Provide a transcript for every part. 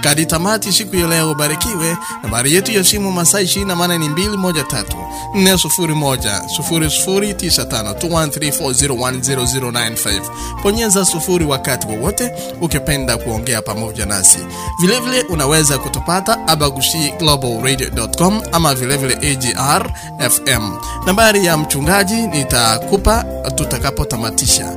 kadi tamati siku ya leo. Barikiwe. Nambari yetu ya simu masaa ishirini na manne ni mbili moja tatu nne sufuri moja sufuri sufuri tisa tano two one three four zero one zero zero nine five. Bonyeza sufuri wakati wowote ukipenda kuongea pamoja nasi. Vilevile vile unaweza kutupata abagushi global radio.com ama vilevile vile AGR FM. Nambari ya mchungaji nitakupa tutakapotamatisha.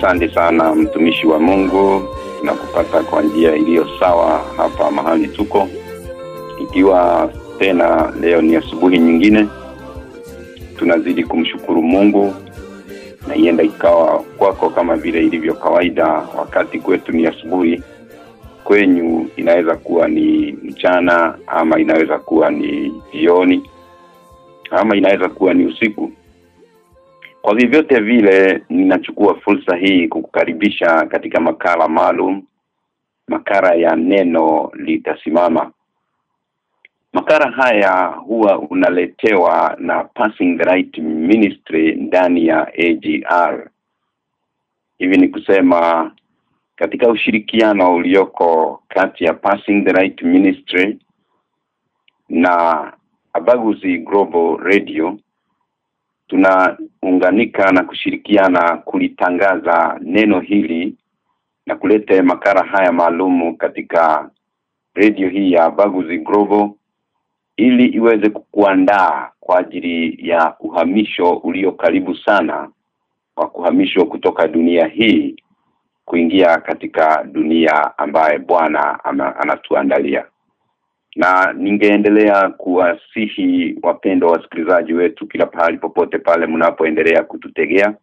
Asante sana mtumishi wa Mungu, na kupata kwa njia iliyo sawa hapa mahali tuko, ikiwa tena leo ni asubuhi nyingine, tunazidi kumshukuru Mungu na ienda ikawa kwako kama vile ilivyo kawaida. Wakati kwetu ni asubuhi, kwenyu inaweza kuwa ni mchana, ama inaweza kuwa ni jioni, ama inaweza kuwa ni usiku. Kwa vyovyote vile, ninachukua fursa hii kukukaribisha katika makala maalum, makara ya neno litasimama. makara haya huwa unaletewa na Passing the Right Ministry ndani ya AGR. Hivi ni kusema katika ushirikiano ulioko kati ya Passing the Right Ministry na Abaguzi Global Radio tunaunganika na kushirikiana kulitangaza neno hili na kuleta makara haya maalumu katika radio hii ya Baguzi Global ili iweze kukuandaa kwa ajili ya uhamisho ulio karibu sana wa kuhamishwa kutoka dunia hii kuingia katika dunia ambaye Bwana anatuandalia na ningeendelea kuwasihi wapendwa wasikilizaji wetu kila pahali popote pale mnapoendelea kututegea.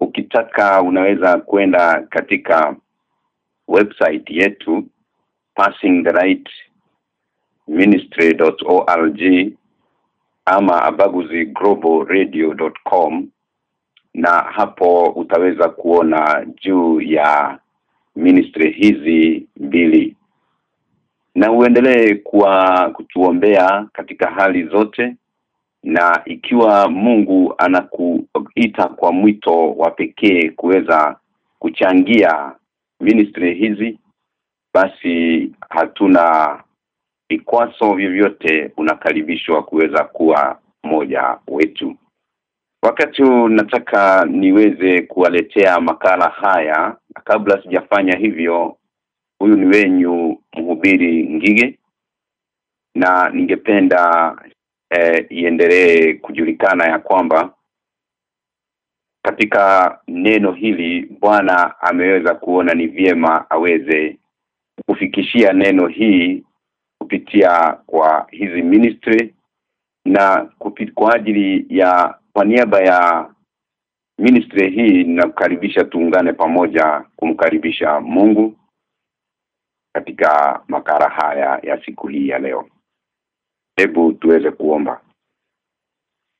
Ukitaka unaweza kwenda katika website yetu passing the right ministry.org ama abaguziglobal.radio.com na hapo utaweza kuona juu ya ministry hizi mbili na uendelee kuwa kutuombea katika hali zote na ikiwa Mungu anakuita kwa mwito wa pekee kuweza kuchangia ministry hizi basi hatuna vikwazo vyovyote unakaribishwa kuweza kuwa moja wetu. Wakati nataka niweze kuwaletea makala haya na kabla sijafanya hivyo huyu ni wenyu mhubiri Ngige na ningependa eh, iendelee kujulikana ya kwamba katika neno hili Bwana ameweza kuona ni vyema aweze kufikishia neno hii kupitia kwa hizi ministry na kupit, kwa ajili ya kwa niaba ya ministry hii ninakukaribisha tuungane pamoja kumkaribisha Mungu katika makara haya ya siku hii ya leo. Hebu tuweze kuomba.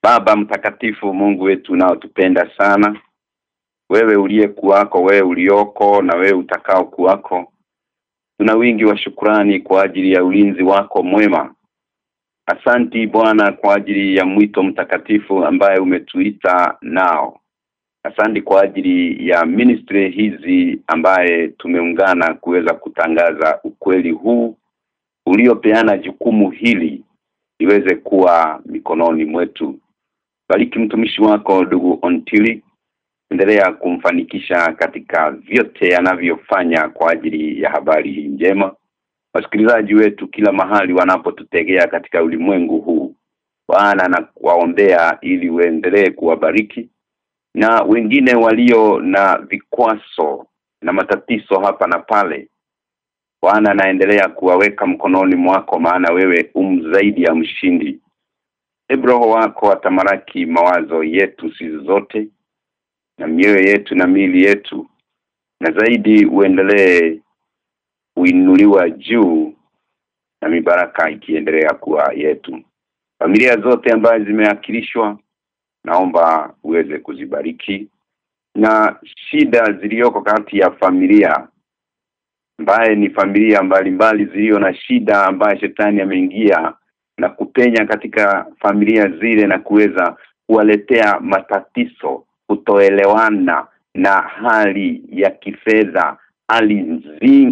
Baba mtakatifu Mungu wetu unaotupenda sana. Wewe uliye kuwako, wewe ulioko na wewe utakao kuwako. Tuna wingi wa shukrani kwa ajili ya ulinzi wako mwema. Asanti Bwana kwa ajili ya mwito mtakatifu ambaye umetuita nao. Asanti kwa ajili ya ministry hizi ambaye tumeungana kuweza kutangaza ukweli huu uliopeana jukumu hili iweze kuwa mikononi mwetu. Bariki mtumishi wako ndugu Ontili. Endelea kumfanikisha katika vyote anavyofanya kwa ajili ya habari hii njema. Wasikilizaji wetu kila mahali wanapotutegea katika ulimwengu huu Bwana na kuwaombea ili uendelee kuwabariki na wengine walio na vikwaso na matatizo hapa na pale. Bwana anaendelea kuwaweka mkononi mwako maana wewe um zaidi ya mshindi. Ebroho wako atamaraki mawazo yetu sisi zote na mioyo yetu na mili yetu na zaidi uendelee uinuliwa juu na mibaraka ikiendelea kuwa yetu. Familia zote ambazo zimeakilishwa naomba uweze kuzibariki. Na shida zilizoko kati ya familia ambaye ni familia mbalimbali zilio na shida ambaye shetani ameingia na kupenya katika familia zile na kuweza kuwaletea matatizo kutoelewana na hali ya kifedha hali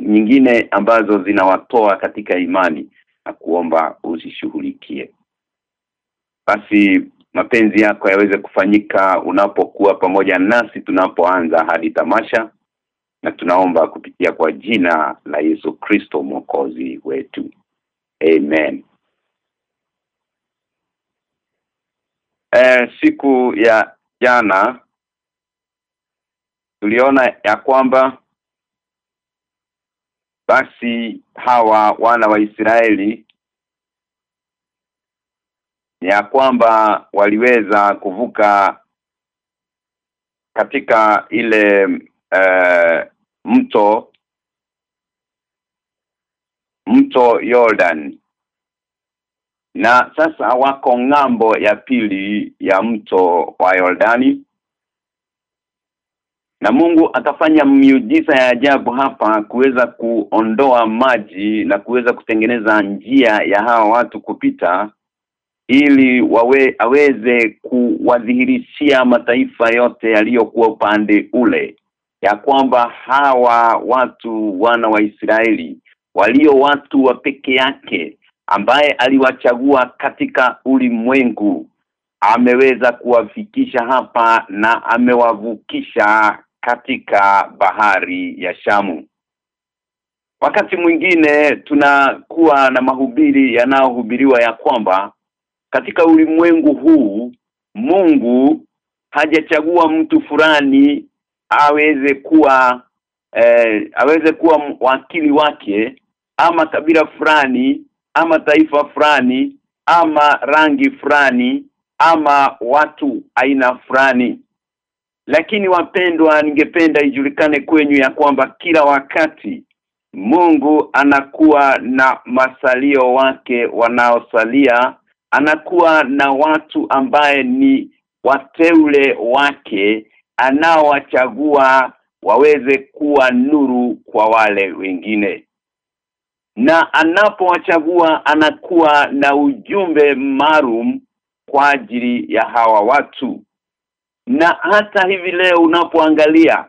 nyingine ambazo zinawatoa katika imani. Na kuomba usishughulikie basi mapenzi yako yaweze kufanyika unapokuwa pamoja nasi tunapoanza hadi tamasha. Na tunaomba kupitia kwa jina la Yesu Kristo mwokozi wetu. Amen. Eh, siku ya jana tuliona ya kwamba basi hawa wana wa Israeli ya kwamba waliweza kuvuka katika ile uh, mto mto Jordan. Na sasa wako ng'ambo ya pili ya mto wa Yordani na Mungu akafanya miujiza ya ajabu hapa kuweza kuondoa maji na kuweza kutengeneza njia ya hawa watu kupita ili wawe aweze kuwadhihirishia mataifa yote yaliyokuwa upande ule ya kwamba hawa watu wana wa Israeli walio watu wa peke yake ambaye aliwachagua katika ulimwengu ameweza kuwafikisha hapa na amewavukisha katika bahari ya Shamu. Wakati mwingine tunakuwa na mahubiri yanayohubiriwa ya kwamba katika ulimwengu huu Mungu hajachagua mtu fulani aweze kuwa eh, aweze kuwa wakili wake ama kabila fulani ama taifa fulani ama rangi fulani ama watu aina fulani. Lakini wapendwa ningependa ijulikane kwenyu ya kwamba kila wakati Mungu anakuwa na masalio wake wanaosalia anakuwa na watu ambaye ni wateule wake anaowachagua waweze kuwa nuru kwa wale wengine. Na anapowachagua anakuwa na ujumbe maalum kwa ajili ya hawa watu. Na hata hivi leo unapoangalia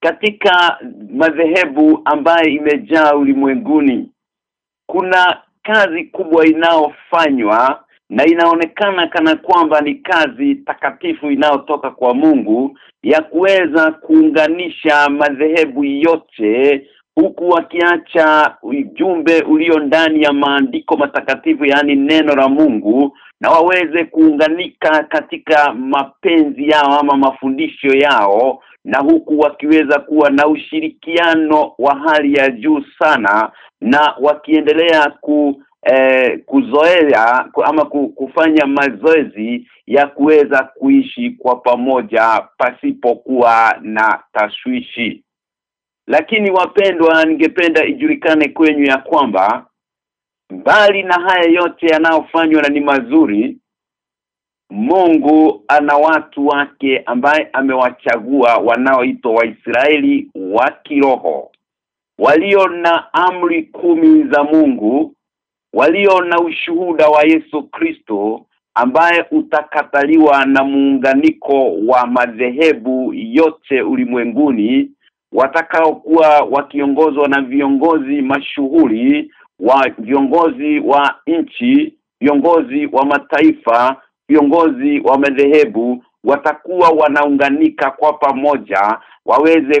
katika madhehebu ambaye imejaa ulimwenguni kuna kazi kubwa inayofanywa na inaonekana kana kwamba ni kazi takatifu inayotoka kwa Mungu ya kuweza kuunganisha madhehebu yote huku wakiacha ujumbe ulio ndani ya maandiko matakatifu yaani neno la Mungu na waweze kuunganika katika mapenzi yao ama mafundisho yao na huku wakiweza kuwa na ushirikiano wa hali ya juu sana na wakiendelea ku eh, kuzoea ama kufanya mazoezi ya kuweza kuishi kwa pamoja pasipokuwa na tashwishi. Lakini wapendwa ningependa ijulikane kwenyu ya kwamba mbali na haya yote yanayofanywa na ni mazuri Mungu ana watu wake ambaye amewachagua wanaoitwa Waisraeli wa kiroho walio na amri kumi za Mungu walio na ushuhuda wa Yesu Kristo ambaye utakataliwa na muunganiko wa madhehebu yote ulimwenguni watakaokuwa wakiongozwa na viongozi mashuhuri wa viongozi wa nchi viongozi wa mataifa viongozi wa madhehebu watakuwa wanaunganika kwa pamoja waweze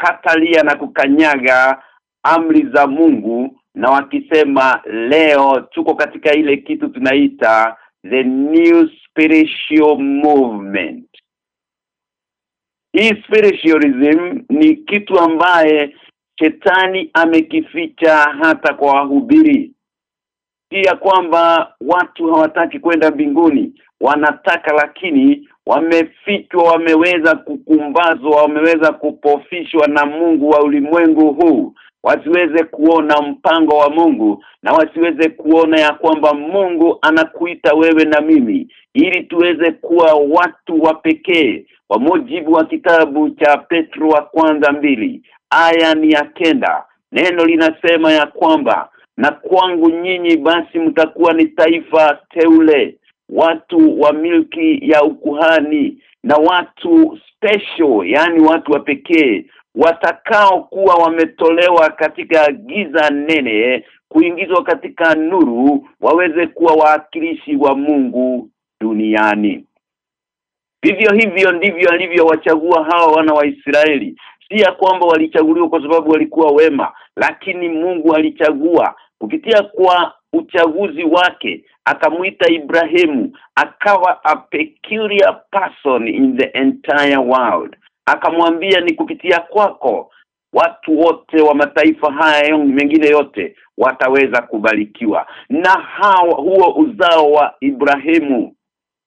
kukatalia na kukanyaga amri za Mungu na wakisema leo tuko katika ile kitu tunaita the new spiritual movement. Hii spiritualism ni kitu ambaye shetani amekificha hata kwa wahubiri. Pia kwamba watu hawataki kwenda mbinguni wanataka lakini wamefichwa wameweza kukumbazwa wameweza kupofishwa na Mungu wa ulimwengu huu. Wasiweze kuona mpango wa Mungu na wasiweze kuona ya kwamba Mungu anakuita wewe na mimi ili tuweze kuwa watu wa pekee kwa mujibu wa kitabu cha Petro wa kwanza mbili. Aya ni ya kenda. Neno linasema ya kwamba na kwangu nyinyi basi mtakuwa ni taifa teule watu wa milki ya ukuhani na watu special yani watu wa pekee watakao kuwa wametolewa katika giza nene kuingizwa katika nuru waweze kuwa waakilishi wa Mungu duniani. Vivyo hivyo ndivyo alivyowachagua hawa wana wa Israeli si ya kwamba walichaguliwa kwa sababu walikuwa wema lakini Mungu alichagua kupitia kwa uchaguzi wake akamuita Ibrahimu akawa a peculiar person in the entire world. Akamwambia ni kupitia kwako watu wote wa mataifa haya mengine yote wataweza kubarikiwa. Na hawa huo uzao wa Ibrahimu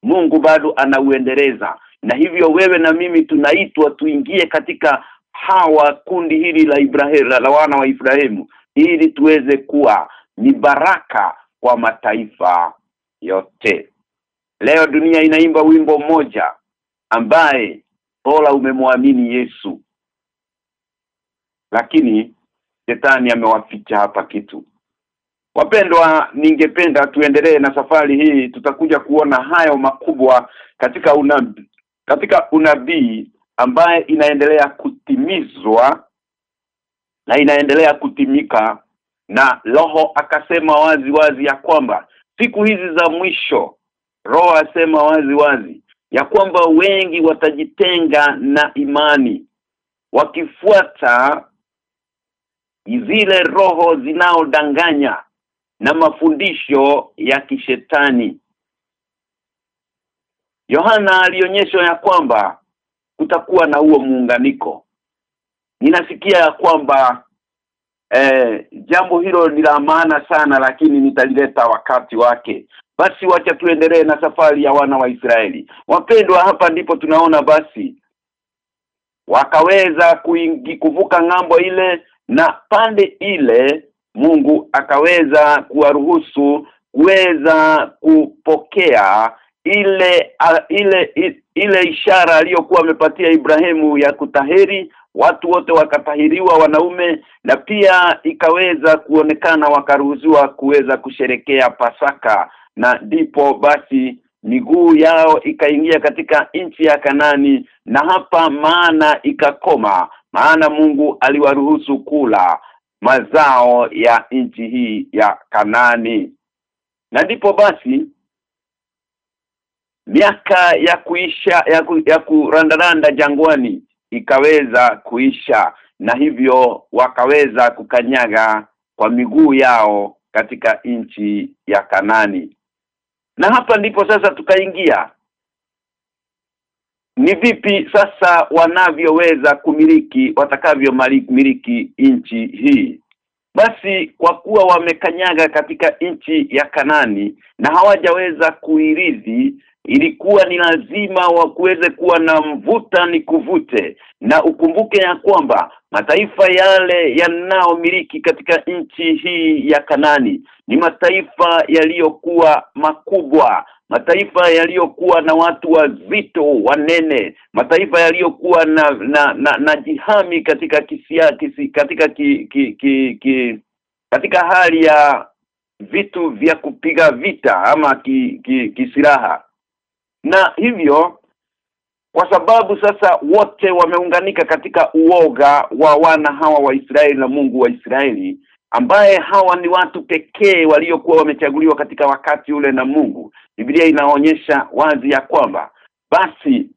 Mungu bado anauendeleza. Na hivyo wewe na mimi tunaitwa tuingie katika hawa kundi hili la Ibrahimu la wana wa Ibrahimu ili tuweze kuwa ni baraka kwa mataifa yote. Leo dunia inaimba wimbo mmoja ambaye bora umemwamini Yesu. Lakini shetani amewaficha hapa kitu. Wapendwa ningependa tuendelee na safari hii. Tutakuja kuona hayo makubwa katika unabii katika unabii ambaye inaendelea kutimizwa na inaendelea kutimika na roho akasema wazi wazi ya kwamba siku hizi za mwisho roho asema wazi wazi ya kwamba wengi watajitenga na imani wakifuata zile roho zinaodanganya na mafundisho ya kishetani. Yohana alionyeshwa ya kwamba kutakuwa na huo muunganiko. Ninasikia ya kwamba eh, jambo hilo ni la maana sana lakini nitalileta wakati wake. Basi wacha tuendelee na safari ya wana wa Israeli. Wapendwa hapa ndipo tunaona basi wakaweza kuingi, kuvuka ng'ambo ile na pande ile Mungu akaweza kuwaruhusu kuweza kupokea ile a, ile ile ishara aliyokuwa amepatia Ibrahimu ya kutahiri watu wote wakatahiriwa wanaume na pia ikaweza kuonekana wakaruhusiwa kuweza kusherekea pasaka. Na ndipo basi miguu yao ikaingia katika nchi ya Kanani na hapa maana ikakoma maana Mungu aliwaruhusu kula mazao ya nchi hii ya Kanani. Na ndipo basi miaka ya kuisha ya, ku, ya kurandaranda jangwani ikaweza kuisha na hivyo wakaweza kukanyaga kwa miguu yao katika nchi ya Kanani. Na hapa ndipo sasa tukaingia. Ni vipi sasa wanavyoweza kumiliki watakavyomiliki nchi hii? Basi kwa kuwa wamekanyaga katika nchi ya Kanani na hawajaweza kuirithi ilikuwa ni lazima wakuweze kuwa na mvuta ni kuvute. Na ukumbuke ya kwamba mataifa yale yanayomiliki katika nchi hii ya Kanani ni mataifa yaliyokuwa makubwa mataifa yaliyokuwa na watu wazito wanene mataifa yaliyokuwa na na, na na jihami katika kisia kisi, katika ki, ki, ki, ki, katika hali ya vitu vya kupiga vita ama kisilaha ki, ki na hivyo kwa sababu sasa wote wameunganika katika uoga wa wana hawa wa Israeli na Mungu wa Israeli ambaye hawa ni watu pekee waliokuwa wamechaguliwa katika wakati ule na Mungu. Biblia inaonyesha wazi ya kwamba basi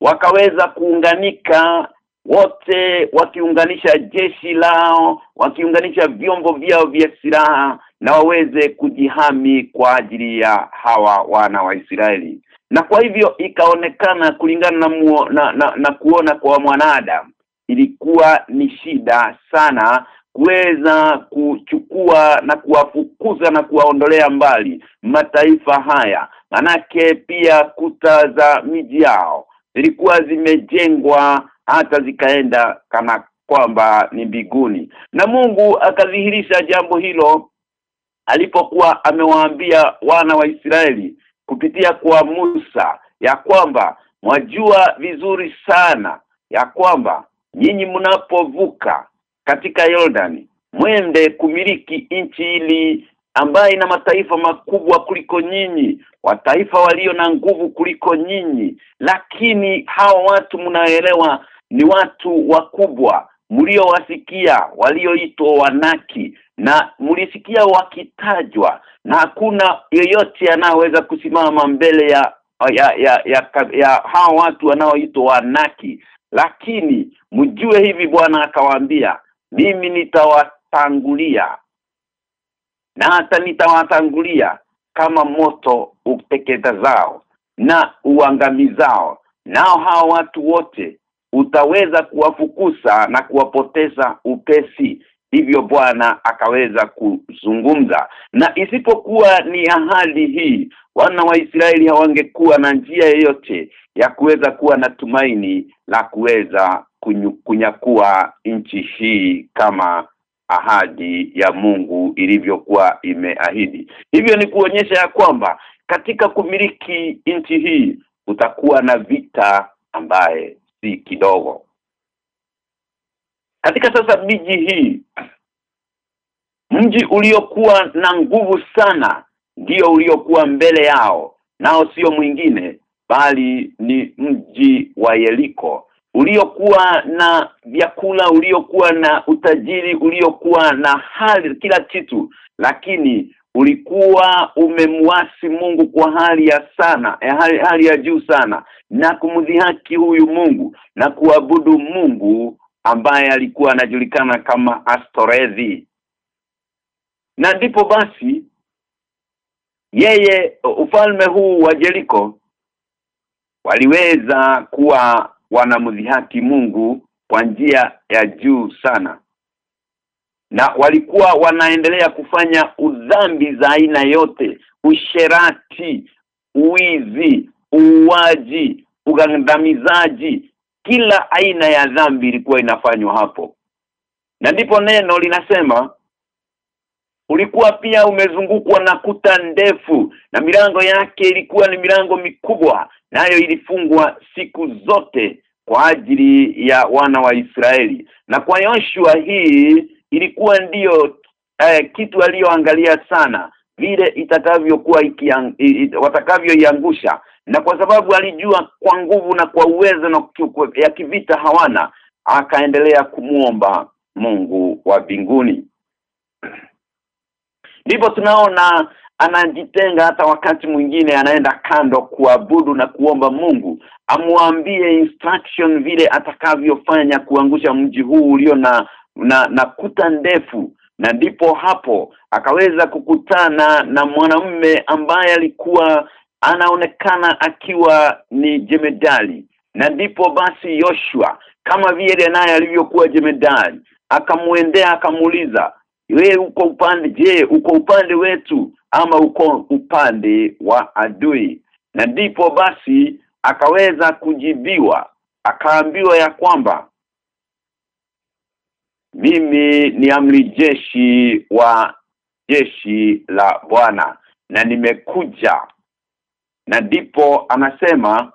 wakaweza kuunganika wote wakiunganisha jeshi lao wakiunganisha vyombo vyao vya silaha na waweze kujihami kwa ajili ya hawa wana wa Israeli na kwa hivyo ikaonekana kulingana na, muo, na, na na kuona kwa mwanadamu ilikuwa ni shida sana kuweza kuchukua na kuwafukuza na kuwaondolea mbali mataifa haya. Manake pia kuta za miji yao zilikuwa zimejengwa hata zikaenda kama kwamba ni mbinguni. Na Mungu akadhihirisha jambo hilo alipokuwa amewaambia wana wa Israeli kupitia kwa Musa ya kwamba mwajua vizuri sana ya kwamba nyinyi mnapovuka katika Yordani mwende kumiliki nchi ili ambaye ina mataifa makubwa kuliko nyinyi wataifa walio na nguvu kuliko nyinyi. Lakini hawa watu mnaelewa ni watu wakubwa mliowasikia walioitwa wanaki na mlisikia wakitajwa na hakuna yeyote anaweza kusimama mbele ya ya ya, ya, ya, ya hao watu wanaoitwa wanaki. Lakini mjue hivi bwana akawaambia mimi nitawatangulia na hata nitawatangulia kama moto uteketa zao na uangamizao nao hao watu wote utaweza kuwafukusa na kuwapoteza upesi. Hivyo bwana akaweza kuzungumza. Na isipokuwa ni ahadi hii wana wa Israeli hawangekuwa na njia yoyote ya kuweza kuwa na tumaini la kuweza kunyakua nchi hii kama ahadi ya Mungu ilivyokuwa imeahidi. Hivyo ni kuonyesha ya kwamba katika kumiliki nchi hii utakuwa na vita ambaye si kidogo. Katika sasa miji hii mji uliokuwa na nguvu sana ndio uliokuwa mbele yao nao sio mwingine bali ni mji wa Yeriko uliokuwa na vyakula uliokuwa na utajiri uliokuwa na hali kila kitu lakini ulikuwa umemwasi Mungu kwa hali ya sana ya hali, hali ya juu sana na kumdhihaki huyu Mungu na kuabudu Mungu ambaye alikuwa anajulikana kama Astorezi na ndipo basi yeye ufalme huu wa Jeriko waliweza kuwa wanamdhihaki Mungu kwa njia ya juu sana na walikuwa wanaendelea kufanya udhambi za aina yote usherati uizi uuaji ugandamizaji. Kila aina ya dhambi ilikuwa inafanywa hapo. Na ndipo neno linasema ulikuwa pia umezungukwa na kuta ndefu na milango yake ilikuwa ni milango mikubwa nayo na ilifungwa siku zote kwa ajili ya wana wa Israeli. Na kwa Yoshua hii ilikuwa ndiyo eh, kitu aliyoangalia sana vile itakavyokuwa watakavyoiangusha. Na kwa sababu alijua kwa nguvu na kwa uwezo na ya kivita hawana akaendelea kumuomba Mungu wa binguni ndipo tunaona anajitenga hata wakati mwingine anaenda kando kuabudu na kuomba Mungu. Amwambie instruction vile atakavyofanya kuangusha mji huu ulio na na, na kuta ndefu na ndipo hapo akaweza kukutana na mwanamume ambaye alikuwa anaonekana akiwa ni jemedali na ndipo basi Yoshua kama vile naye alivyokuwa jemedali akamwendea akamuuliza wewe uko upande je uko upande wetu ama uko upande wa adui? Na ndipo basi akaweza kujibiwa akaambiwa ya kwamba mimi ni amri jeshi wa jeshi la Bwana na nimekuja. Na ndipo anasema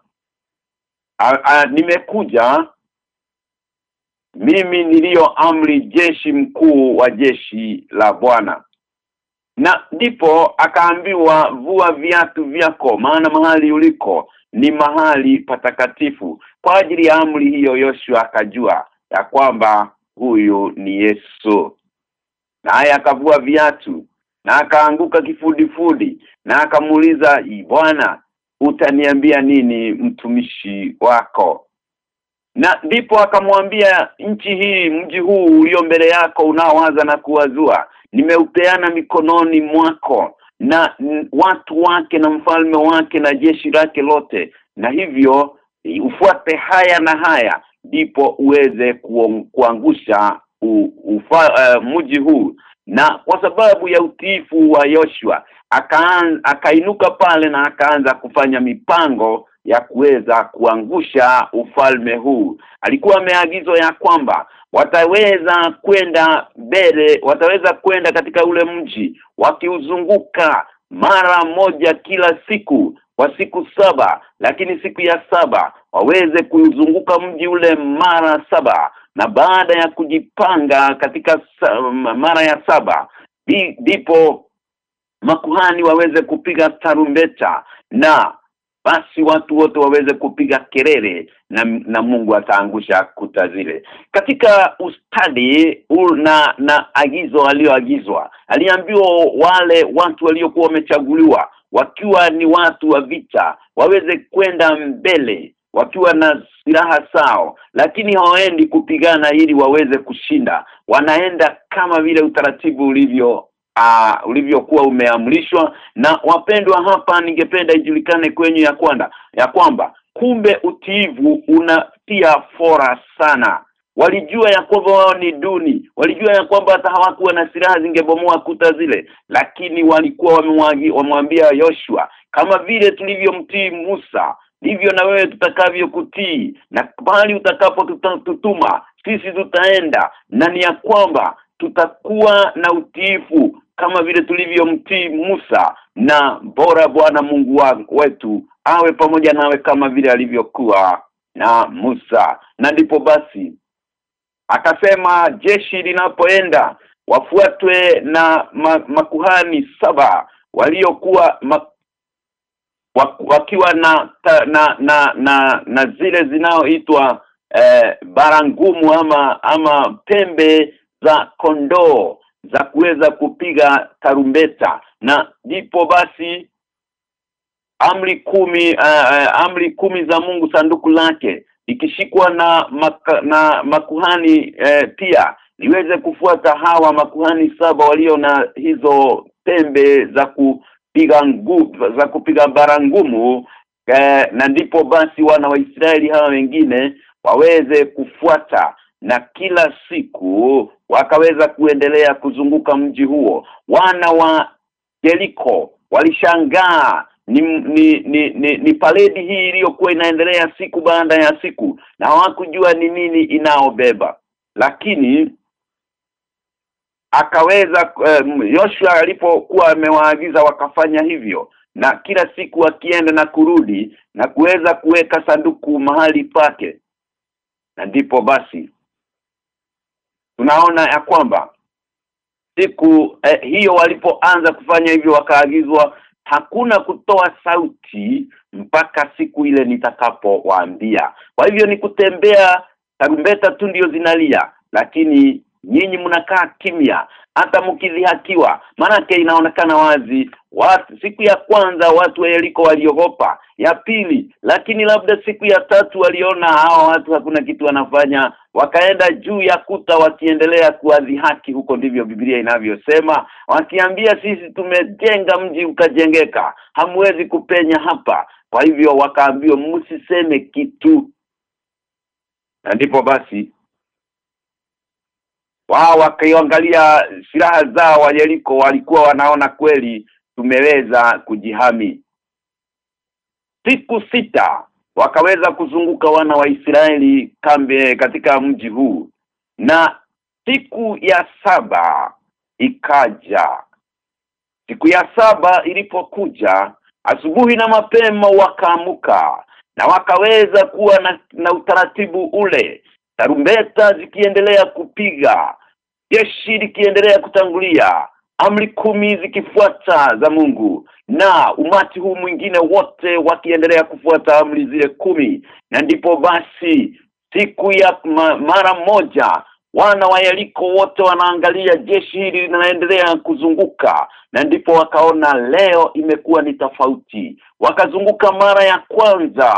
a, a, nimekuja. Mimi niliyo amri jeshi mkuu wa jeshi la Bwana. Na ndipo akaambiwa vua viatu vyako maana mahali uliko ni mahali patakatifu. Kwa ajili ya amri hiyo Yoshua akajua ya kwamba huyu ni Yesu. Naye akavua viatu na akaanguka kifudifudi na akamuuliza Bwana utaniambia nini mtumishi wako? Na ndipo akamwambia nchi hii mji huu ulio mbele yako unaowaza na kuwazua nimeupeana mikononi mwako na watu wake na mfalme wake na jeshi lake lote. Na hivyo ufuate haya na haya ndipo uweze kuangusha uh, mji huu. Na kwa sababu ya utiifu wa Yoshua akainuka pale na akaanza kufanya mipango ya kuweza kuangusha ufalme huu. Alikuwa ameagizwa ya kwamba wataweza kwenda mbele wataweza kwenda katika ule mji wakiuzunguka mara moja kila siku kwa siku saba lakini siku ya saba waweze kuzunguka mji ule mara saba na baada ya kujipanga katika mara ya saba ndipo makuhani waweze kupiga tarumbeta na basi watu wote waweze kupiga kelele na, na Mungu ataangusha kuta zile. Katika ustadi na na agizo aliyoagizwa aliambiwa wale watu waliokuwa wamechaguliwa wakiwa ni watu wa vita waweze kwenda mbele wakiwa na silaha sao lakini hawaendi kupigana ili waweze kushinda. Wanaenda kama vile utaratibu ulivyo uh, ulivyokuwa umeamrishwa. Na wapendwa hapa ningependa ijulikane kwenye ya kwanda ya kwamba kumbe utiivu unatia fora sana walijua ya kwamba wao ni duni. Walijua ya kwamba hata hawakuwa na silaha zingebomoa kuta zile. Lakini walikuwa wamemwambia Yoshua kama vile tulivyomtii Musa ndivyo na wewe tutakavyokutii na bali utakapotutuma sisi tutaenda. Na ni ya kwamba tutakuwa na utiifu kama vile tulivyomtii Musa. Na bora Bwana Mungu wangu wetu awe pamoja nawe kama vile alivyokuwa na Musa. Na ndipo basi akasema jeshi linapoenda wafuatwe na ma, makuhani saba waliokuwa wakiwa na ta, na, na na na zile zinaoitwa eh, barangumu ama ama pembe za kondoo za kuweza kupiga tarumbeta. Na ndipo basi amri kumi uh, amri kumi za Mungu sanduku lake ikishikwa na maka, na makuhani eh, pia liweze kufuata hawa makuhani saba walio na hizo pembe za kupiga ngu, za kupiga barangumu eh, na ndipo basi wana wa Israeli hawa wengine waweze kufuata na kila siku wakaweza kuendelea kuzunguka mji huo. Wana wa Jeriko walishangaa ni ni ni, ni, ni paledi hii iliyokuwa inaendelea siku baada ya siku na hawakujua ni nini inaobeba. Lakini akaweza um, alipokuwa amewaagiza wakafanya hivyo na kila siku akienda na kurudi na kuweza kuweka sanduku mahali pake na ndipo basi tunaona ya kwamba siku eh, hiyo walipoanza kufanya hivyo wakaagizwa hakuna kutoa sauti mpaka siku ile nitakapowaambia. Kwa hivyo ni kutembea tarumbeta tu ndio zinalia lakini nyinyi mnakaa kimya hata mkidhihakiwa. Maanake inaonekana wazi watu siku ya kwanza watu wa Yeriko waliogopa ya pili lakini labda siku ya tatu waliona hawa watu hakuna kitu wanafanya. Wakaenda juu ya kuta wakiendelea kuadhihaki huko ndivyo Biblia inavyosema. Wakiambia sisi tumejenga mji ukajengeka hamwezi kupenya hapa. Kwa hivyo wakaambiwa msiseme kitu. Na ndipo basi wao wakiangalia silaha zao wa walikuwa wanaona kweli tumeweza kujihami. Siku sita wakaweza kuzunguka wana wa Israeli kambe katika mji huu na siku ya saba ikaja. Siku ya saba ilipokuja asubuhi na mapema wakaamuka na wakaweza kuwa na, na utaratibu ule. Tarumbeta zikiendelea kupiga jeshi likiendelea kutangulia amri kumi zikifuata za Mungu na umati huu mwingine wote wakiendelea kufuata amri zile kumi. Na ndipo basi siku ya ma, mara moja wana wa Yeriko wote wanaangalia jeshi hili linaendelea kuzunguka. Na ndipo wakaona leo imekuwa ni tofauti. Wakazunguka mara ya kwanza.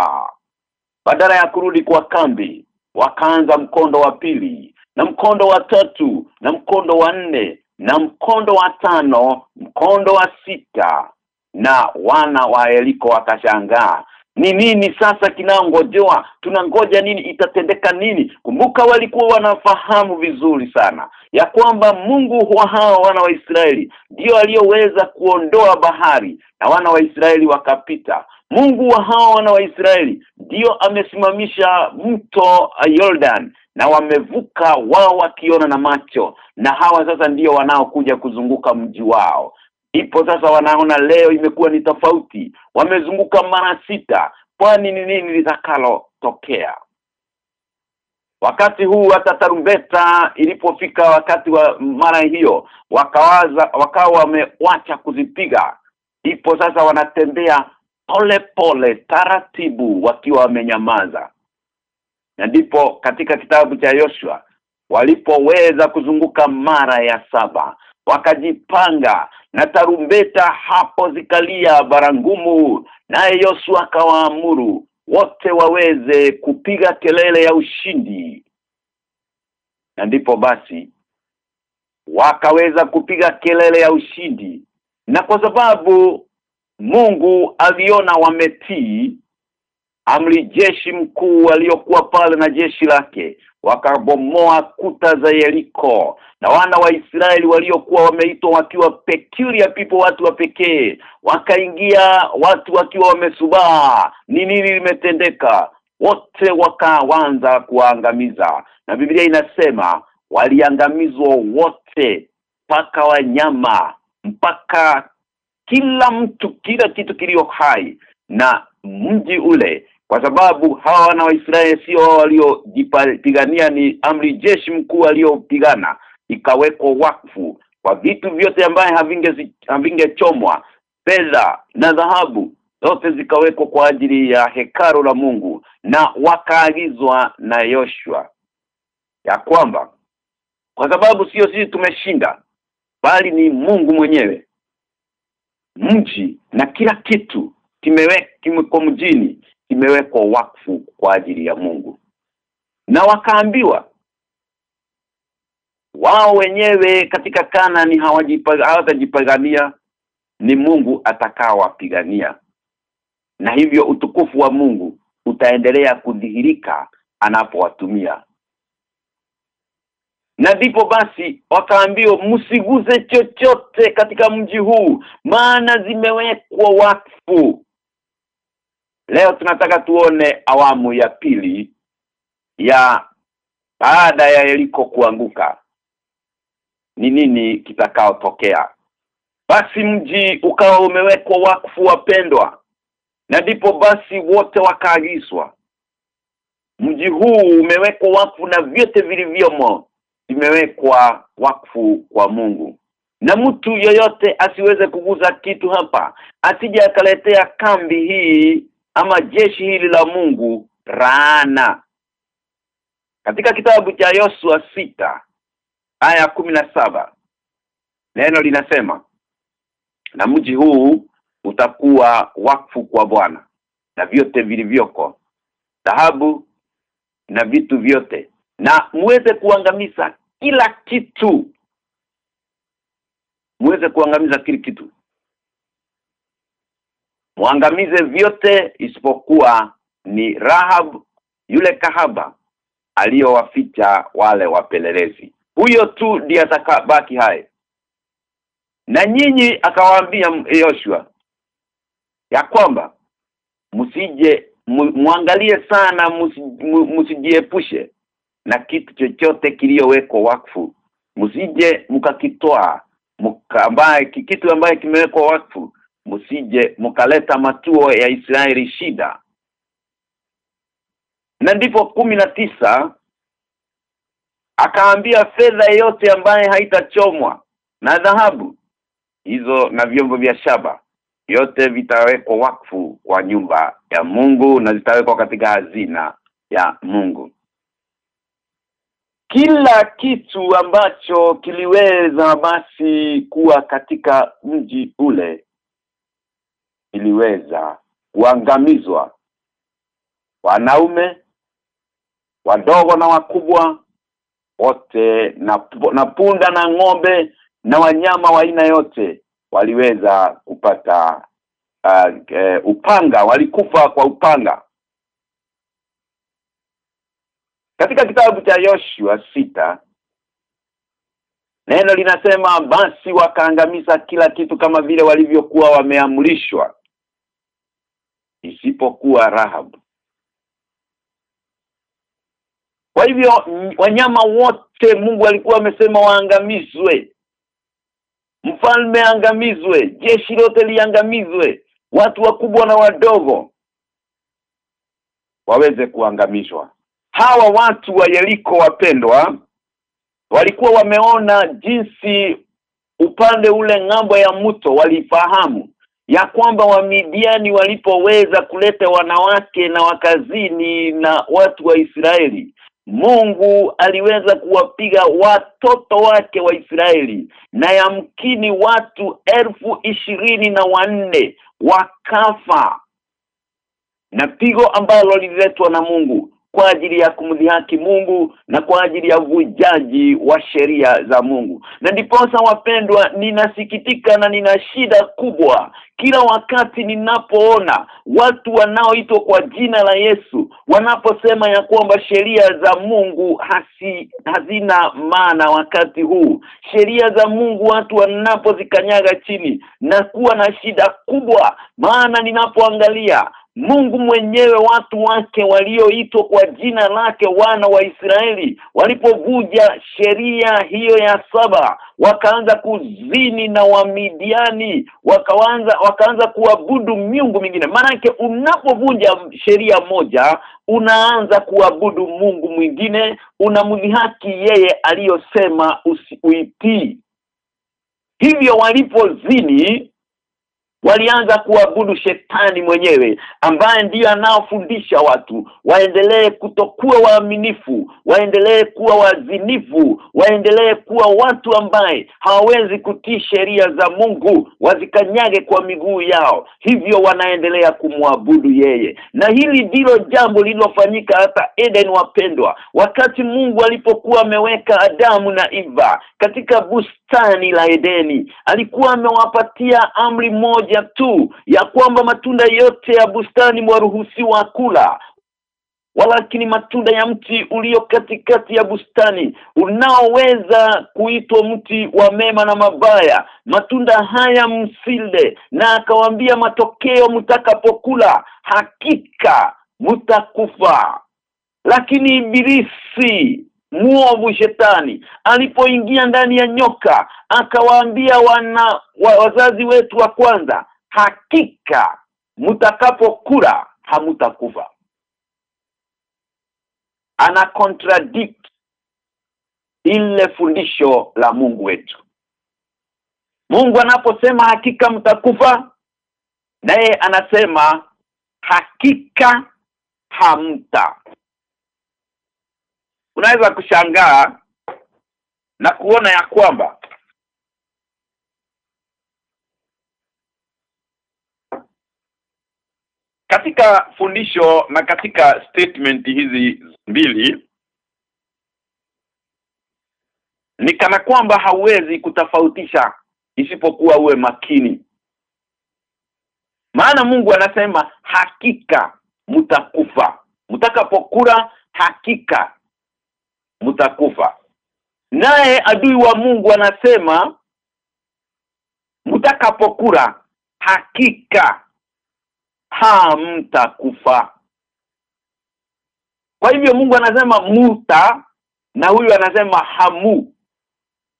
Badala ya kurudi kwa kambi wakaanza mkondo wa pili na mkondo wa tatu na mkondo wa nne na mkondo wa tano mkondo wa sita. Na wana wa Yeriko wakashangaa ni nini sasa kinaongojewa tunangoja nini? Itatendeka nini? Kumbuka walikuwa wanafahamu vizuri sana ya kwamba Mungu wa hao wana wa Israeli ndio aliyoweza kuondoa bahari na wana wa Israeli wakapita. Mungu wa hao wana wa Israeli ndio amesimamisha mto Jordan na wamevuka wao wakiona na macho na hawa sasa ndio wanaokuja kuzunguka mji wao. Ipo sasa wanaona leo imekuwa ni tofauti wamezunguka mara sita. Kwani ni nini litakalo tokea wakati huu hata tarumbeta ilipofika wakati wa mara hiyo wakawaza wakawa wamewacha kuzipiga. Ipo sasa wanatembea pole pole taratibu wakiwa wamenyamaza na ndipo katika kitabu cha Yoshua walipoweza kuzunguka mara ya saba wakajipanga na tarumbeta hapo zikalia barangumu naye Yoshua akawaamuru wote waweze kupiga kelele ya ushindi. Na ndipo basi wakaweza kupiga kelele ya ushindi. Na kwa sababu Mungu aliona wametii amri jeshi mkuu aliyokuwa pale na jeshi lake wakabomoa kuta za Yeriko. Na wana wa Israeli waliokuwa wameitwa wakiwa peculiar people watu wa pekee wakaingia watu wakiwa wamesubaa. Ni nini limetendeka? Wote wakaanza kuangamiza na Biblia inasema waliangamizwa wote mpaka wanyama mpaka kila mtu kila kitu kilio hai. Na mji ule kwa sababu hawa wana wa Israeli sio waliojipigania ni amri jeshi mkuu aliyopigana. Ikawekwa wakfu kwa vitu vyote ambaye havinge havingechomwa. Fedha na dhahabu zote zikawekwa kwa ajili ya hekaru la Mungu na wakaagizwa na Yoshua. Ya kwamba kwa sababu sio sisi tumeshinda bali ni Mungu mwenyewe. Mji na kila kitu kimewekwa mjini kimewekwa wakfu kwa ajili ya Mungu. Na wakaambiwa wao wenyewe katika Kanani hawatajipigania ni Mungu atakawapigania. Na hivyo utukufu wa Mungu utaendelea kudhihirika anapowatumia. Na ndipo basi wakaambiwa msiguze chochote katika mji huu maana zimewekwa wakfu leo tunataka tuone awamu ya pili ya baada ya Yeriko kuanguka ni nini kitakaotokea basi mji ukawa umewekwa wakfu wapendwa na ndipo basi wote wakaagizwa. Mji huu umewekwa wakfu na vyote vilivyomo vimewekwa wakfu kwa Mungu. Na mtu yoyote asiweze kuguza kitu hapa asije akaletea kambi hii ama jeshi hili la Mungu raana. Katika kitabu cha Yosua sita aya saba neno linasema na mji huu utakuwa wakfu kwa Bwana na vyote vilivyoko dhahabu na vitu vyote na muweze kuangamiza kila kitu. Muweze kuangamiza kila kitu muangamize vyote isipokuwa ni Rahab yule kahaba aliyowaficha wale wapelelezi. Huyo tu ndiye atakabaki hai. Na nyinyi akawaambia Yoshua ya kwamba msije muangalie sana msijiepushe na kitu chochote kiliyowekwa wakfu. Msije mkakitoa ambaye kitu ambaye kimewekwa wakfu msije mkaleta matuo ya Israeli shida. Na ndipo kumi na tisa akaambia fedha yote ambaye haitachomwa na dhahabu hizo na vyombo vya shaba yote vitawekwa wakfu kwa nyumba ya Mungu na zitawekwa katika hazina ya Mungu. Kila kitu ambacho kiliweza basi kuwa katika mji ule iliweza kuangamizwa. Wanaume wadogo na wakubwa wote na, na punda na ng'ombe na wanyama wa aina yote waliweza kupata uh, uh, upanga walikufa kwa upanga. Katika kitabu cha Yoshua sita neno linasema basi wakaangamiza kila kitu kama vile walivyokuwa wameamrishwa isipokuwa Rahab. Kwa hivyo wanyama wote Mungu alikuwa amesema waangamizwe. Mfalme angamizwe jeshi lote liangamizwe watu wakubwa na wadogo waweze kuangamishwa hawa watu wa Yeriko wapendwa walikuwa wameona jinsi upande ule ng'ambo ya mto walifahamu ya kwamba wamidiani walipoweza kuleta wanawake na wakazini na watu wa Israeli Mungu aliweza kuwapiga watoto wake wa Israeli na yamkini watu elfu ishirini na wanne wakafa. Na pigo ambalo lililetwa na Mungu kwa ajili ya kumdhihaki Mungu na kwa ajili ya uvujaji wa sheria za Mungu. Na ndiposa wapendwa ninasikitika na nina shida kubwa. Kila wakati ninapoona watu wanaoitwa kwa jina la Yesu wanaposema ya kwamba sheria za Mungu hasi, hazina maana wakati huu. Sheria za Mungu watu wanapozikanyaga chini na kuwa na shida kubwa. Maana ninapoangalia Mungu mwenyewe watu wake walioitwa kwa jina lake wana wa Israeli walipovuja sheria hiyo ya saba wakaanza kuzini na wamidiani wakaanza wakaanza kuabudu miungu mingine. Maanake unapovunja sheria moja unaanza kuabudu Mungu mwingine unamdhihaki yeye aliyosema uitii. Hivyo walipozini walianza kuabudu shetani mwenyewe ambaye ndiyo anaofundisha watu. Waendelee kutokuwa waaminifu waendelee kuwa wazinifu waendelee kuwa watu ambaye hawawezi kutii sheria za Mungu wazikanyage kwa miguu yao. Hivyo wanaendelea kumwabudu yeye. Na hili ndilo jambo lililofanyika hata Eden wapendwa. Wakati Mungu alipokuwa ameweka Adamu na Eva katika bustani la Edeni alikuwa amewapatia amri moja tu ya kwamba matunda yote ya bustani mwaruhusiwa kula. Walakini matunda ya mti ulio katikati ya bustani unaoweza kuitwa mti wa mema na mabaya matunda haya msile na akawambia matokeo mtakapokula hakika mtakufa lakini ibilisi muovu shetani. Alipoingia ndani ya nyoka akawaambia wana wa, wazazi wetu wa kwanza hakika mtakapokula hamutakufa. Ana contradict ile fundisho la Mungu wetu. Mungu anaposema hakika mtakufa naye anasema hakika hamta unaweza kushangaa na kuona ya kwamba katika fundisho na katika statement hizi mbili ni kana kwamba hauwezi kutofautisha isipokuwa uwe makini. Maana Mungu anasema hakika mtakufa mtakapokula hakika mtakufa. Naye adui wa Mungu anasema mtakapokula hakika hamtakufa. Kwa hivyo Mungu anasema muta na huyu anasema hamu.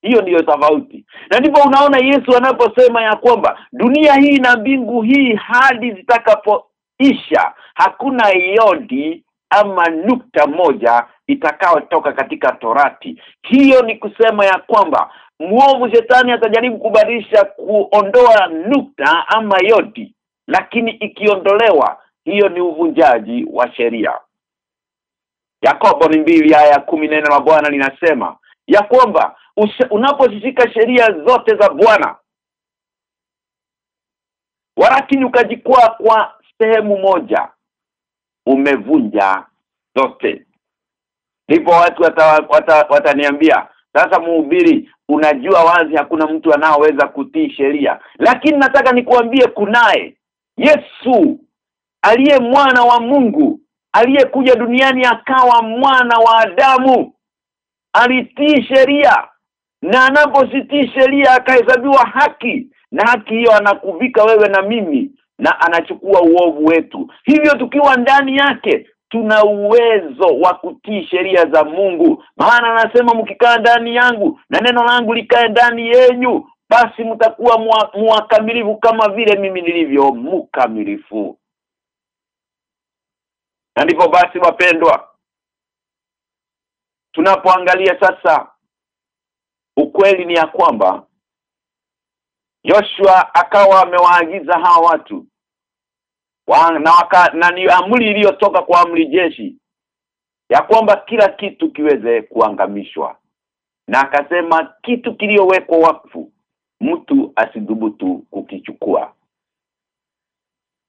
Hiyo ndiyo tofauti. Na ndipo unaona Yesu anaposema ya kwamba dunia hii na mbingu hii hadi zitakapoisha hakuna yodi ama nukta moja itakayotoka katika torati. Hiyo ni kusema ya kwamba mwovu shetani atajaribu kubadilisha kuondoa nukta ama yodi lakini ikiondolewa hiyo ni uvunjaji wa sheria. Yakobo ni mbili aya kumi neno la Bwana linasema ya kwamba unaposhika sheria zote za Bwana walakini ukajikwaa kwa sehemu moja umevunja zote ndipo watu wataniambia wata, wata sasa muhubiri unajua wazi hakuna mtu anaoweza kutii sheria. Lakini nataka nikuambie kunaye. Yesu aliye mwana wa Mungu aliyekuja duniani akawa mwana wa Adamu. Alitii sheria. Na anapositii sheria akahesabiwa haki. Na haki hiyo anakuvika wewe na mimi na anachukua uovu wetu. Hivyo tukiwa ndani yake tuna uwezo wa kutii sheria za Mungu. Maana anasema mkikaa ndani yangu na neno langu likae ndani yenyu basi mtakuwa mwakamilifu kama vile mimi nilivyo mkamilifu. Na ndipo basi wapendwa tunapoangalia sasa ukweli ni ya kwamba yoshua akawa amewaagiza hawa watu wa, na, waka, na ni amri iliyotoka kwa amri jeshi ya kwamba kila kitu kiweze kuangamishwa. Na akasema kitu kiliyowekwa wakfu mtu asidhubutu kukichukua.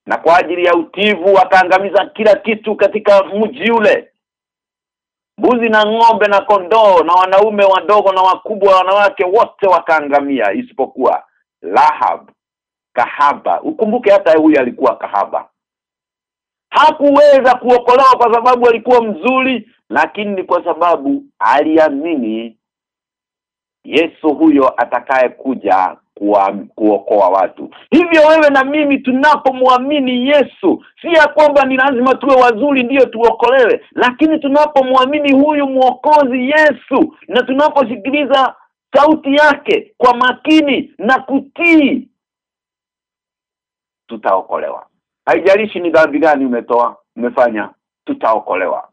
Na kwa ajili ya utivu akaangamiza kila kitu katika mji ule. Mbuzi na ng'ombe na kondoo na wanaume wadogo na wakubwa wanawake wote wakaangamia isipokuwa Lahab kahaba ukumbuke hata huyu alikuwa kahaba hakuweza kuokolewa kwa sababu alikuwa mzuri lakini ni kwa sababu aliamini Yesu huyo atakaye kuja kuokoa watu. Hivyo wewe na mimi tunapomwamini Yesu, si ya kwamba ni lazima tuwe wazuri ndiyo tuokolewe, lakini tunapomwamini huyu mwokozi Yesu na tunaposikiliza sauti yake kwa makini na kutii tutaokolewa. Haijalishi ni dhambi gani umetoa, umefanya, tutaokolewa.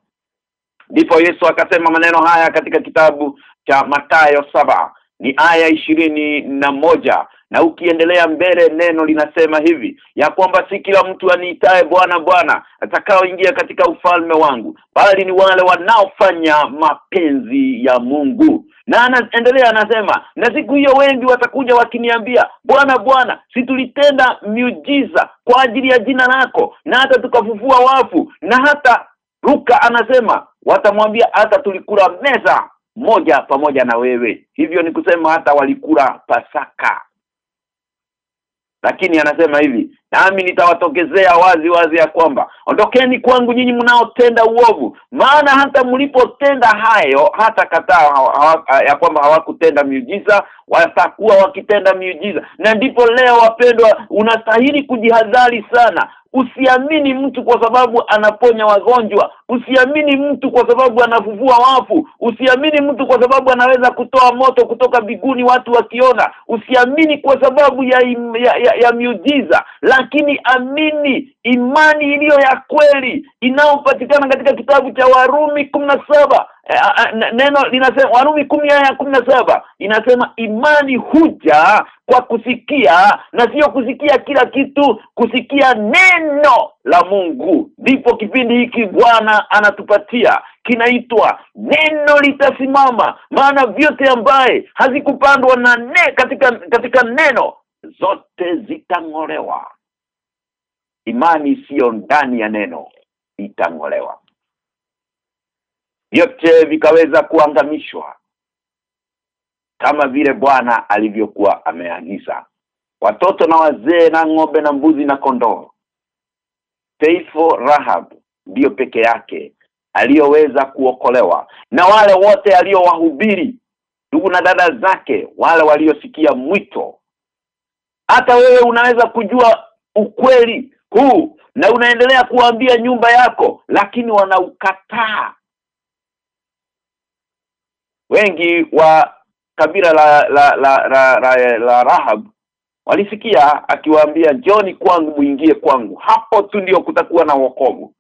Ndipo Yesu akasema maneno haya katika kitabu cha Mathayo saba ni aya ishirini na moja. Na ukiendelea mbele neno linasema hivi ya kwamba si kila mtu aniitae bwana bwana atakaoingia katika ufalme wangu bali ni wale wanaofanya mapenzi ya Mungu. Na anaendelea anasema na siku hiyo wengi watakuja wakiniambia bwana bwana si tulitenda miujiza kwa ajili ya jina lako na hata tukafufua wafu na hata ruka anasema watamwambia hata tulikula meza moja pamoja na wewe. Hivyo ni kusema hata walikula pasaka. Lakini anasema hivi nami nitawatokezea wazi wazi ya kwamba ondokeni kwangu nyinyi mnaotenda uovu maana hata mlipotenda hayo hata kataa ya kwamba hawakutenda miujiza watakuwa wakitenda miujiza. Na ndipo leo wapendwa unastahili kujihadhari sana. Usiamini mtu kwa sababu anaponya wagonjwa usiamini mtu kwa sababu anafufua wafu. Usiamini mtu kwa sababu anaweza kutoa moto kutoka biguni watu wakiona. Usiamini kwa sababu ya, ya, ya, ya miujiza. Lakini amini imani iliyo ya kweli inayopatikana katika kitabu cha Warumi saba. Neno linasema Warumi kumi aya saba inasema imani huja kwa kusikia na sio kusikia kila kitu kusikia neno la Mungu. Ndipo kipindi hiki Bwana anatupatia kinaitwa neno litasimama. Maana vyote ambaye hazikupandwa na ne katika katika neno zote zitangolewa. Imani siyo ndani ya neno itangolewa. Yote vikaweza kuangamishwa kama vile Bwana alivyokuwa ameagiza. Watoto na wazee na ng'ombe na mbuzi na kondoo Taifa Rahab ndiyo peke yake aliyoweza kuokolewa. Na wale wote aliyowahubiri ndugu na dada zake wale waliosikia mwito. Hata wewe unaweza kujua ukweli huu na unaendelea kuambia nyumba yako lakini wanaukataa. Wengi wa kabila la la la, la, la, la, la Rahab walisikia akiwaambia John kwangu muingie kwangu. Hapo tu ndio kutakuwa na wokovu.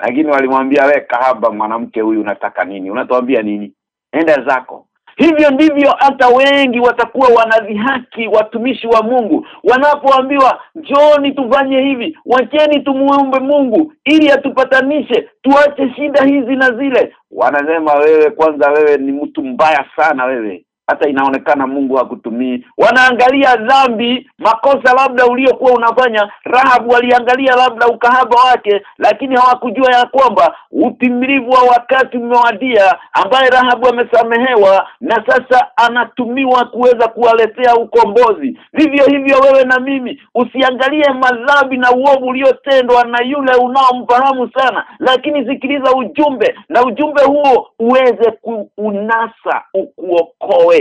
Lakini walimwambia we kahaba mwanamke huyu unataka nini? Unatuambia nini? Enda zako. Hivyo ndivyo hata wengi watakuwa wanadhihaki watumishi wa Mungu. Wanapoambiwa njoni tufanye hivi wacheni tumuombe Mungu ili atupatanishe tuache shida hizi na zile. Wanasema wewe kwanza wewe ni mtu mbaya sana wewe hata inaonekana Mungu hakutumii. Wanaangalia dhambi makosa labda uliokuwa unafanya. Rahabu waliangalia labda ukahaba wake lakini hawakujua ya kwamba utimilivu wa wakati umewadia ambaye Rahabu amesamehewa na sasa anatumiwa kuweza kuwaletea ukombozi. Vivyo hivyo wewe na mimi usiangalie madhambi na uovu uliotendwa na yule unaomfahamu sana. Lakini zikiliza ujumbe na ujumbe huo uweze kuunasa ukuokoe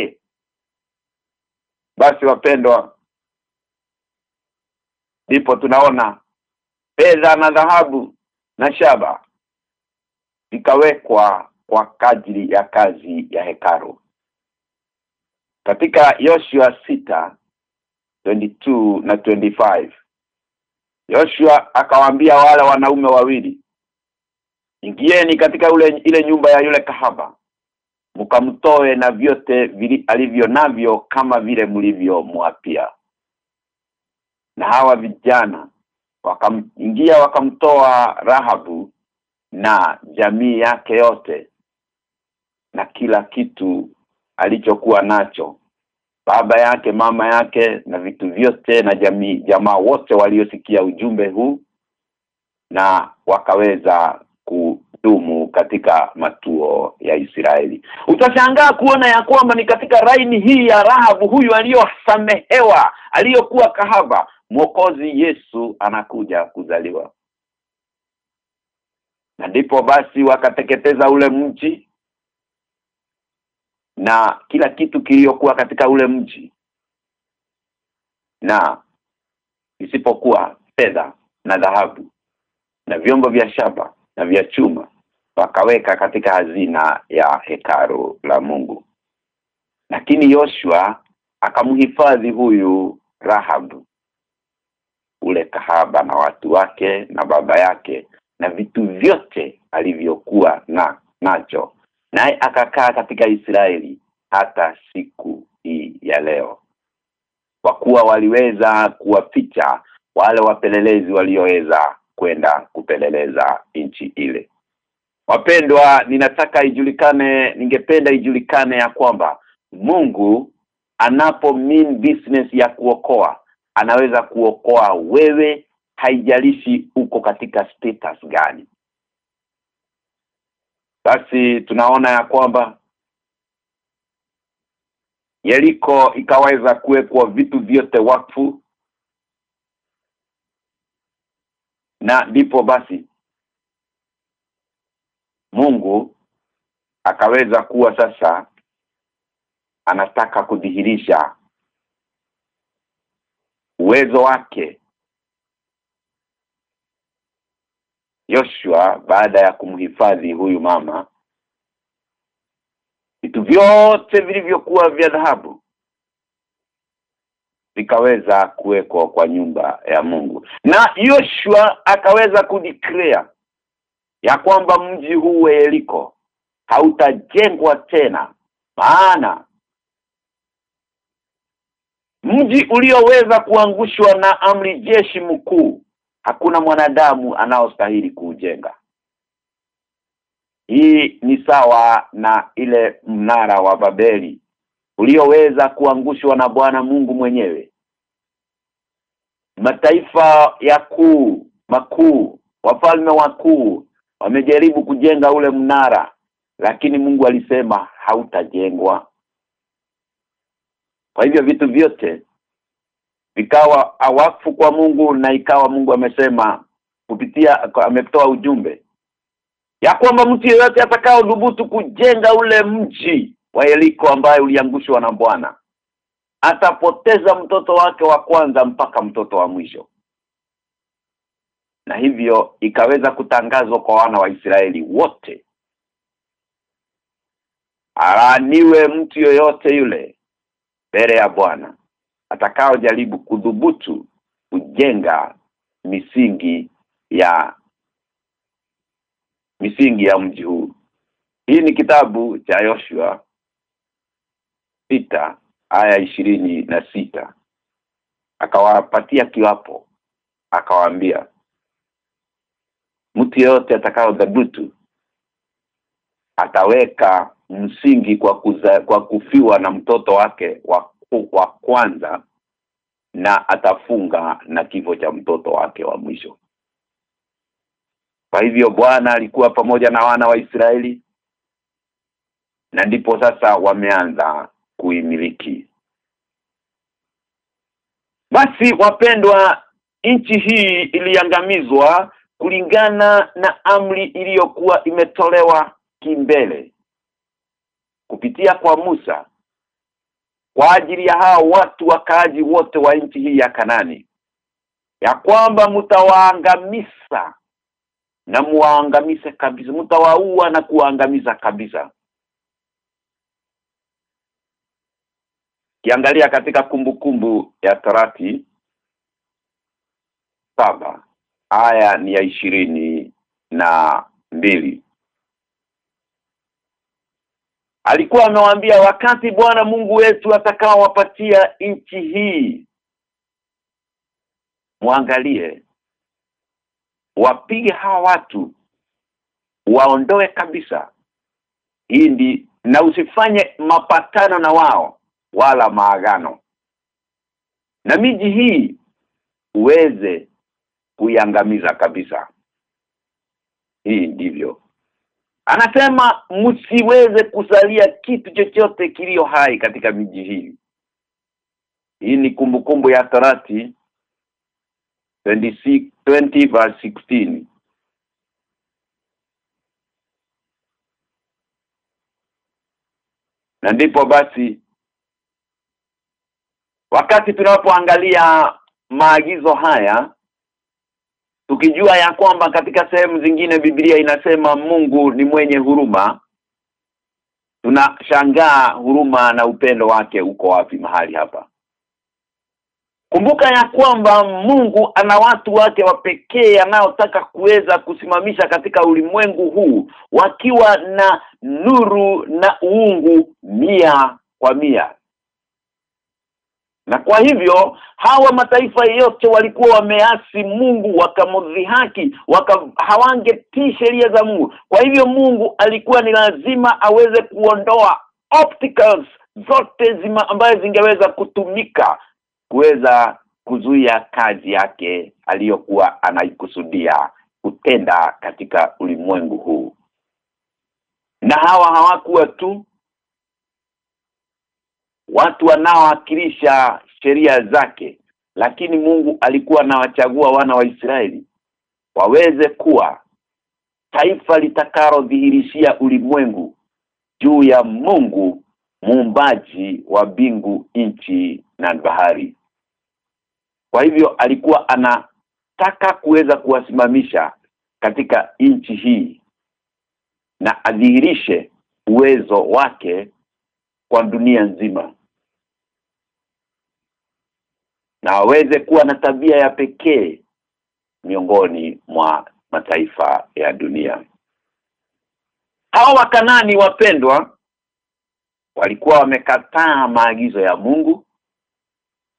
basi wapendwa ndipo tunaona fedha na dhahabu na shaba ikawekwa kwa kadri ya kazi ya hekaru katika Yoshua sita 22 na 25 Yoshua akawaambia wale wanaume wawili ingieni katika ule ile nyumba ya yule kahaba mkamtoe na vyote vili, alivyo navyo kama vile mlivyomwapia na hawa vijana wakamingia wakamtoa Rahabu na jamii yake yote na kila kitu alichokuwa nacho. Baba yake mama yake na vitu vyote na jamii jamaa wote waliosikia ujumbe huu na wakaweza kudumu katika matuo ya Israeli. Utashangaa kuona ya kwamba ni katika raini hii ya Rahabu huyu aliyosamehewa aliyokuwa kahaba mwokozi Yesu anakuja kuzaliwa. Na ndipo basi wakateketeza ule mji na kila kitu kiliokuwa katika ule mji. Na isipokuwa fedha na dhahabu na vyombo vya shaba na vya chuma wakaweka katika hazina ya hekaru la Mungu. Lakini Yoshua akamhifadhi huyu Rahabu ule kahaba na watu wake na baba yake na vitu vyote alivyokuwa na nacho. Naye akakaa katika Israeli hata siku hii ya leo. Kwa kuwa waliweza kuwaficha wale wapelelezi walioweza kwenda kupeleleza nchi ile wapendwa ninataka ijulikane ningependa ijulikane ya kwamba Mungu anapo mean business ya kuokoa anaweza kuokoa wewe haijalishi uko katika status gani. Basi tunaona ya kwamba Yeriko ikaweza kuwekwa vitu vyote wakfu. Na ndipo basi Mungu akaweza kuwa sasa anataka kudhihirisha uwezo wake. Yoshua baada ya kumhifadhi huyu mama vitu vyote vilivyokuwa vya dhahabu vikaweza kuwekwa kwa nyumba ya Mungu. Na yoshua akaweza kudeclare ya kwamba mji huu wa Yeriko hautajengwa tena maana mji ulioweza kuangushwa na amri jeshi mkuu hakuna mwanadamu anaostahili kuujenga. Hii ni sawa na ile mnara wa Babeli ulioweza kuangushwa na Bwana Mungu mwenyewe. Mataifa ya kuu makuu wafalme wakuu wamejaribu kujenga ule mnara lakini Mungu alisema hautajengwa. Kwa hivyo vitu vyote vikawa awafu kwa Mungu na ikawa Mungu amesema kupitia ametoa ujumbe ya kwamba mtu yeyote atakao dhubutu kujenga ule mji wa Yeriko ambaye uliangushwa na Bwana atapoteza mtoto wake wa kwanza mpaka mtoto wa mwisho na hivyo ikaweza kutangazwa kwa wana wa Israeli wote. Araniwe mtu yoyote yule mbele ya Bwana atakao jaribu kudhubutu kujenga misingi ya misingi ya mji huu. Hii ni kitabu cha Yoshua sita aya ishirini na sita. Akawapatia kiwapo akawaambia mtu yeyote atakao dhabutu ataweka msingi kwa kuza, kwa kufiwa na mtoto wake wa, wa kwanza na atafunga na kifo cha mtoto wake wa mwisho. Kwa hivyo Bwana alikuwa pamoja na wana wa Israeli na ndipo sasa wameanza kuimiliki. Basi wapendwa nchi hii iliangamizwa kulingana na amri iliyokuwa imetolewa kimbele kupitia kwa Musa kwa ajili ya hao watu wakaaji wote wa nchi hii ya Kanani ya kwamba mtawaangamiza na muwaangamize kabisa mtawaua na kuwaangamiza kabisa. Kiangalia katika kumbukumbu kumbu ya tarati saba aya ni ya ishirini na mbili. Alikuwa amewaambia wakati Bwana Mungu wetu atakaowapatia nchi hii muangalie wapige hawa watu waondoe kabisa. Hii ndi na usifanye mapatano na wao wala maagano. Na miji hii uweze kuiangamiza kabisa. Hii ndivyo. Anasema msiweze kusalia kitu chochote kilio hai katika miji hii. Hii ni kumbukumbu ya tarati 26 20 verse 16 na ndipo basi wakati tunapoangalia maagizo haya tukijua ya kwamba katika sehemu zingine Biblia inasema Mungu ni mwenye huruma tunashangaa huruma na upendo wake uko wapi mahali hapa? Kumbuka ya kwamba Mungu ana watu wake wa pekee anaotaka kuweza kusimamisha katika ulimwengu huu wakiwa na nuru na uungu mia kwa mia na kwa hivyo hawa mataifa yote walikuwa wameasi Mungu wakamdhihaki waka hawangetii sheria za Mungu. Kwa hivyo Mungu alikuwa ni lazima aweze kuondoa obstacles zote zima ambazo zingeweza kutumika kuweza kuzuia kazi yake aliyokuwa anaikusudia kutenda katika ulimwengu huu. Na hawa hawakuwa tu watu wanaowakilisha sheria zake lakini Mungu alikuwa anawachagua wana wa Israeli waweze kuwa taifa litakalodhihirishia ulimwengu juu ya Mungu muumbaji wa bingu nchi na bahari. Kwa hivyo alikuwa anataka kuweza kuwasimamisha katika nchi hii na adhihirishe uwezo wake kwa dunia nzima na aweze kuwa na tabia ya pekee miongoni mwa mataifa ya dunia. Hao wakanani wapendwa walikuwa wamekataa maagizo ya Mungu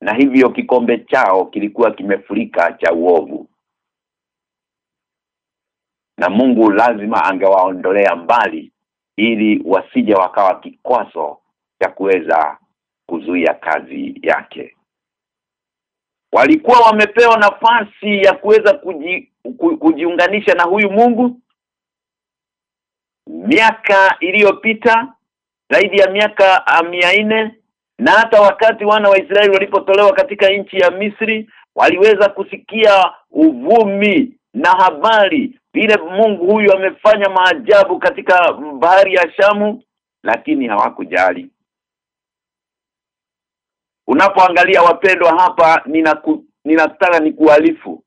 na hivyo kikombe chao kilikuwa kimefurika cha uovu. Na Mungu lazima angewaondolea mbali ili wasije wakawa kikwazo cha kuweza kuzuia kazi yake walikuwa wamepewa nafasi ya kuweza kuji, kujiunganisha na huyu Mungu. Miaka iliyopita zaidi ya miaka mia nne na hata wakati wana wa Israeli walipotolewa katika nchi ya Misri waliweza kusikia uvumi na habari vile Mungu huyu amefanya maajabu katika bahari ya Shamu lakini hawakujali Unapoangalia wapendwa hapa ninaku, ninataka nikualifu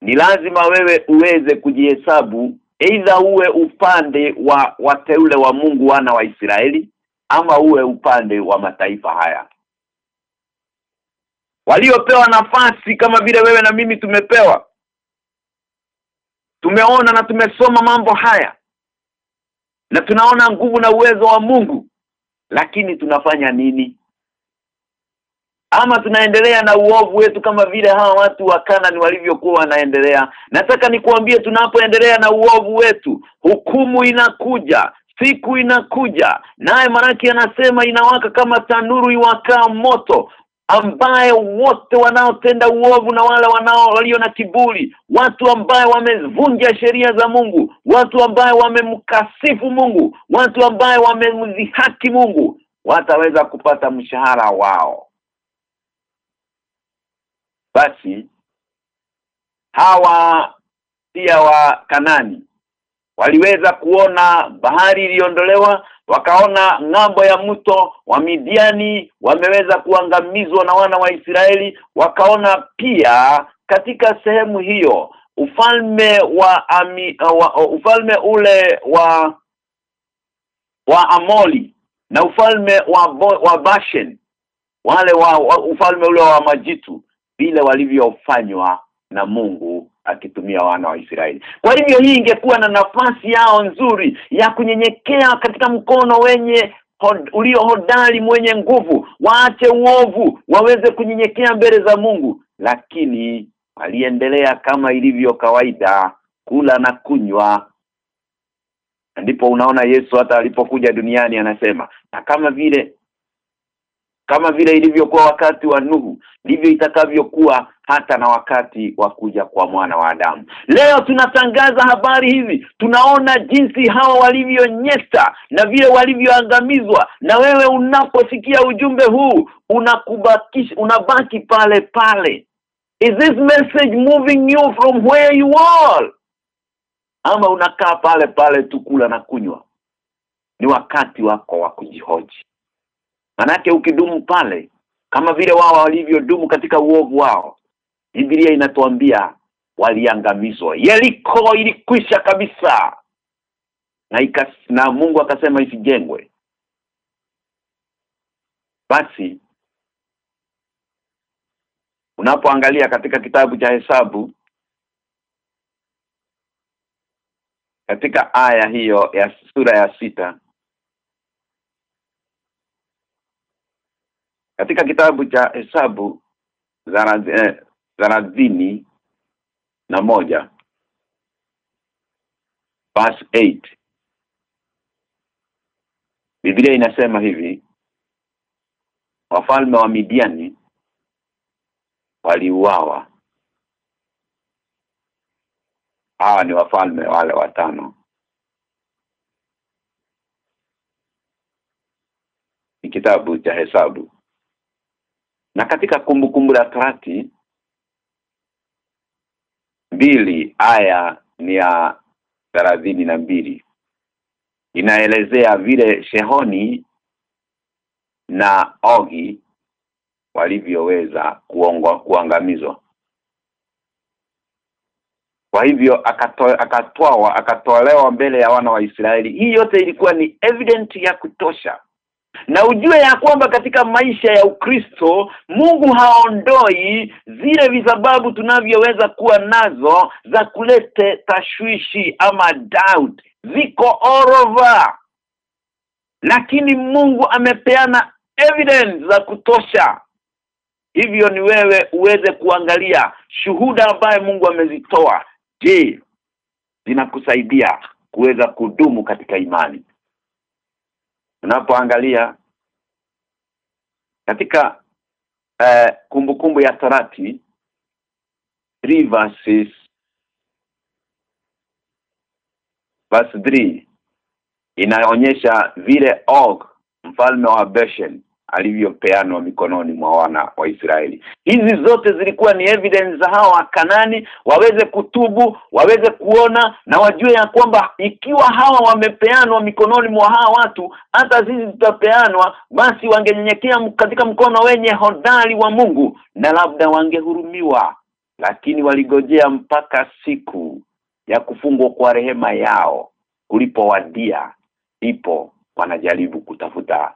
ni lazima wewe uweze kujihesabu aidha uwe upande wa wateule wa Mungu wana wa Israeli ama uwe upande wa mataifa haya. Waliopewa nafasi kama vile wewe na mimi tumepewa. Tumeona na tumesoma mambo haya. Na tunaona nguvu na uwezo wa Mungu. Lakini tunafanya nini ama tunaendelea na uovu wetu kama vile hawa watu wa Kanani walivyokuwa wanaendelea. Nataka nikuambie tunapoendelea na uovu wetu hukumu inakuja siku inakuja. Naye maraki anasema inawaka kama tanuru iwakaa moto ambaye wote wanaotenda uovu na wale wanao walio na kiburi watu ambaye wamevunja sheria za Mungu watu ambaye wamemkasifu Mungu watu ambaye wamemdhihaki Mungu wataweza kupata mshahara wao basi hawa pia wa Kanani waliweza kuona bahari iliondolewa wakaona ng'ambo ya mto wa Midiani wameweza kuangamizwa na wana wa Israeli wakaona pia katika sehemu hiyo ufalme wa, ami, wa ufalme ule wa wa Amoli na ufalme wa, wa Bashen wale wa, wa ufalme ule wa majitu vile walivyofanywa na Mungu akitumia wana wa Israeli. Kwa hivyo hii ingekuwa na nafasi yao nzuri ya kunyenyekea katika mkono wenye hod, ulio hodari mwenye nguvu, waache uovu, waweze kunyenyekea mbele za Mungu, lakini aliendelea kama ilivyo kawaida kula na kunywa ndipo unaona Yesu hata alipokuja duniani anasema na kama vile kama vile ilivyokuwa wakati wa Nuhu ndivyo itakavyokuwa hata na wakati wa kuja kwa mwana wa Adamu. Leo tunatangaza habari hizi tunaona jinsi hawa walivyonyesha na vile walivyoangamizwa. Na wewe unaposikia ujumbe huu unakubakisha unabaki pale pale. Is this message moving you from where you are? Ama unakaa pale pale tu kula na kunywa? Ni wakati wako wa kujihoji manake ukidumu pale kama vile wao walivyodumu katika uovu wao Biblia inatuambia waliangamizwa. Yeriko ilikwisha kabisa. Na ikas, na Mungu akasema isijengwe. Basi unapoangalia katika kitabu cha hesabu katika aya hiyo ya sura ya sita katika kitabu cha hesabu thelathini na moja verse 8 Biblia inasema hivi wafalme wa Midiani waliuawa. Hawa ni wafalme wale watano. Ni kitabu cha hesabu na katika kumbukumbu la Torati mbili aya ni ya thelathini na mbili. Inaelezea vile Shehoni na Ogi walivyoweza kuangamizwa. Kwa hivyo akatoa akatolewa mbele ya wana wa Israeli. Hii yote ilikuwa ni evident ya kutosha na ujue ya kwamba katika maisha ya Ukristo Mungu haondoi zile visababu tunavyoweza kuwa nazo za kulete tashwishi ama doubt. Ziko orova lakini Mungu amepeana evidence za kutosha. Hivyo ni wewe uweze kuangalia shuhuda ambaye Mungu amezitoa. Je zinakusaidia kuweza kudumu katika imani unapoangalia katika kumbukumbu uh, kumbu ya Torati 3 verses verse 3 inaonyesha vile Og mfalme wa Bashan alivyopeanwa mikononi mwa wana wa Israeli. Hizi zote zilikuwa ni evidence za hawa wakanani waweze kutubu, waweze kuona na wajue ya kwamba ikiwa hawa wamepeanwa mikononi mwa hawa watu, hata sisi tutapeanwa, basi wangenyenyekea katika mkono wenye hodari wa Mungu na labda wangehurumiwa. Lakini waligojea mpaka siku ya kufungwa kwa rehema yao kulipowadia, ipo wanajaribu kutafuta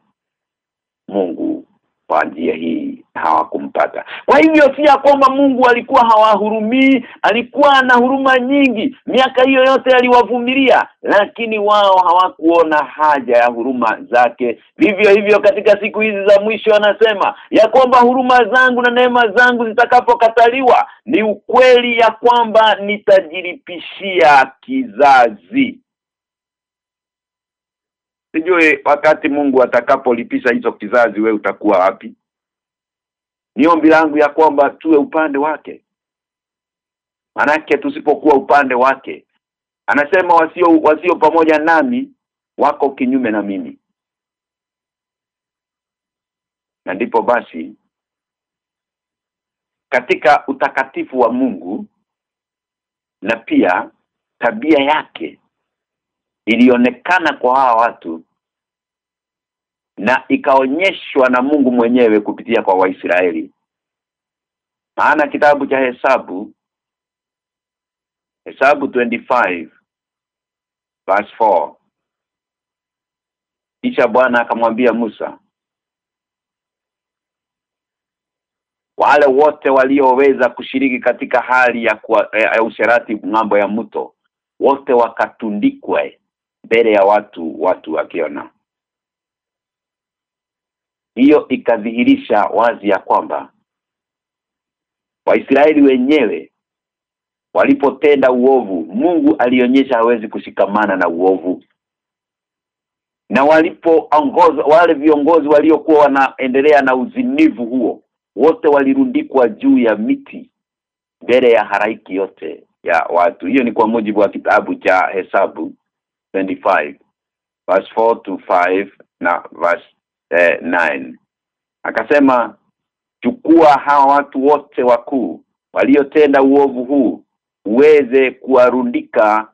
Mungu kwa njia hii hawakumpata. Kwa hivyo si ya kwamba Mungu alikuwa hawahurumii alikuwa na huruma nyingi. Miaka hiyo yote aliwavumilia lakini wao hawakuona haja ya huruma zake. Vivyo hivyo katika siku hizi za mwisho anasema ya kwamba huruma zangu na neema zangu zitakapokataliwa ni ukweli ya kwamba nitajilipishia kizazi Sijui wakati Mungu atakapolipisha hizo kizazi we utakuwa wapi? Ni ombi langu ya kwamba tuwe upande wake. Manake tusipokuwa upande wake anasema wasio wasio pamoja nami wako kinyume na mimi. Na ndipo basi katika utakatifu wa Mungu na pia tabia yake ilionekana kwa hawa watu na ikaonyeshwa na Mungu mwenyewe kupitia kwa Waisraeli. Maana kitabu cha hesabu hesabu 25 verse 4 kisha Bwana akamwambia Musa wale wote walioweza kushiriki katika hali ya, kuwa, ya usherati ng'ambo ya mto wote wakatundikwe mbele ya watu watu wakiona. Hiyo ikadhihirisha wazi ya kwamba Waisraeli wenyewe walipotenda uovu Mungu alionyesha hawezi kushikamana na uovu. Na walipoongoza wale viongozi waliokuwa wanaendelea na uzinivu huo wote walirundikwa juu ya miti mbele ya haraiki yote ya watu. Hiyo ni kwa mujibu wa kitabu cha hesabu 25 verse 4 to 5 na verse eh, 9 akasema chukua hawa watu wote wakuu waliotenda uovu huu uweze kuwarundika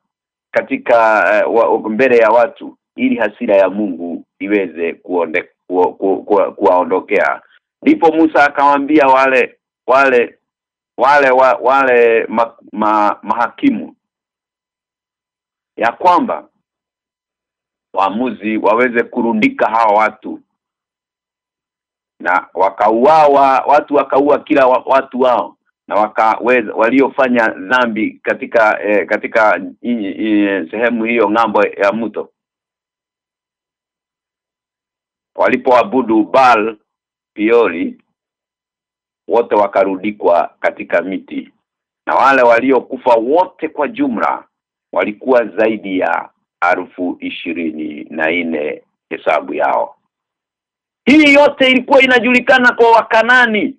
katika uh, mbele ya watu ili hasira ya Mungu iweze kuonde ku, ku, ku, kuwaondokea. Ndipo Musa akamwambia wale wale wale wa, wale ma, ma, mahakimu ya kwamba waamuzi waweze kurundika hawa watu. Na wakauawa watu wakaua kila wa, watu wao. Na wakaweza waliofanya dhambi katika eh, katika in, in, sehemu hiyo ng'ambo ya mto. Walipoabudu bal Pioli wote wakarudikwa katika miti. Na wale waliokufa wote kwa jumla walikuwa zaidi ya arufu ishirini na nne hesabu yao. Hii yote ilikuwa inajulikana kwa wakanani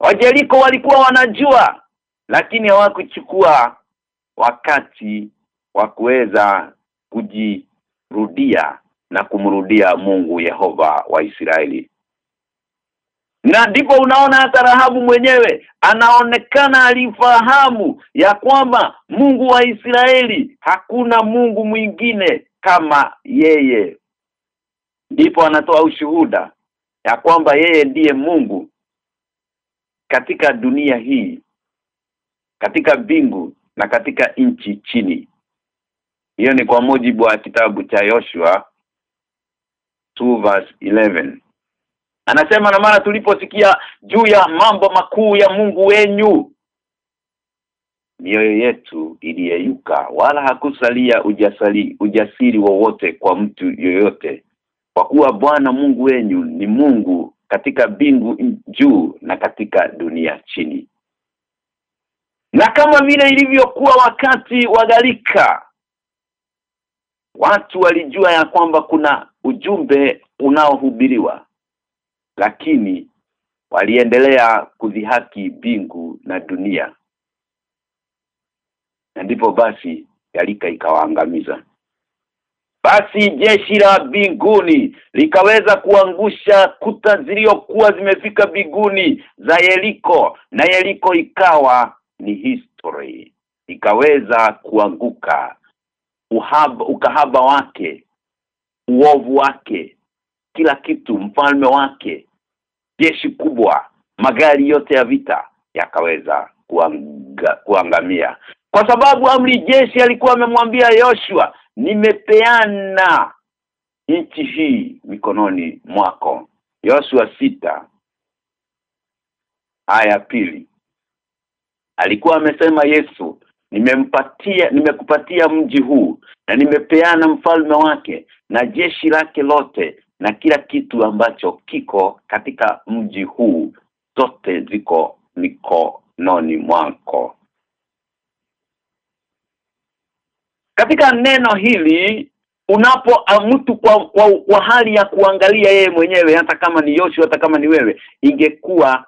Wajeriko walikuwa wanajua lakini hawakuchukua wakati wa kuweza kujirudia na kumrudia Mungu Yehova wa Israeli na ndipo unaona hata Rahabu mwenyewe anaonekana alifahamu ya kwamba Mungu wa Israeli hakuna Mungu mwingine kama yeye. Ndipo anatoa ushuhuda ya kwamba yeye ndiye Mungu katika dunia hii katika bingu na katika nchi chini. Hiyo ni kwa mujibu wa kitabu cha Yoshua 2 verse 11 anasema na mara tuliposikia juu ya mambo makuu ya Mungu wenyu mioyo yetu iliyeyuka wala hakusalia ujasali ujasiri wowote kwa mtu yoyote kwa kuwa Bwana Mungu wenyu ni Mungu katika bingu juu na katika dunia chini. Na kama vile ilivyokuwa wakati wa galika watu walijua ya kwamba kuna ujumbe unaohubiriwa lakini waliendelea kudhihaki bingu na dunia. Na ndipo basi yalika ikawaangamiza. Basi jeshi la binguni likaweza kuangusha kuta zilizokuwa zimefika binguni za Yeriko na Yeriko ikawa ni history. Ikaweza kuanguka uhaba ukahaba wake uovu wake kila kitu mfalme wake jeshi kubwa magari yote ya vita yakaweza kuanga, kuangamia. Kwa sababu amri jeshi alikuwa amemwambia Yoshua nimepeana nchi hii mikononi mwako. Yoshua sita aya pili. Alikuwa amesema Yesu nimempatia nimekupatia mji huu na nimepeana mfalme wake na jeshi lake lote na kila kitu ambacho kiko katika mji huu zote ziko mikononi mwako. Katika neno hili unapo mtu kwa, kwa, kwa hali ya kuangalia yeye mwenyewe hata kama ni Yoshua hata kama ni wewe ingekuwa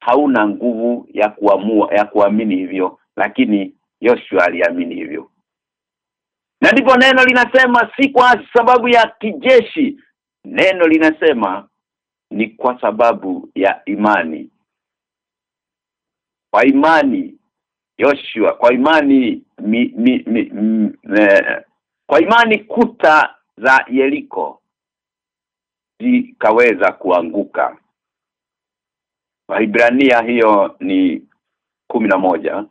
hauna nguvu ya kuamua ya kuamini hivyo lakini Yoshua aliamini hivyo. Na ndipo neno linasema si kwa sababu ya kijeshi neno linasema ni kwa sababu ya imani. Kwa imani Yoshua kwa imani mi, mi, mi, mi, e, kwa imani kuta za Yeriko zikaweza kuanguka. Waibrania hiyo ni kumi na moja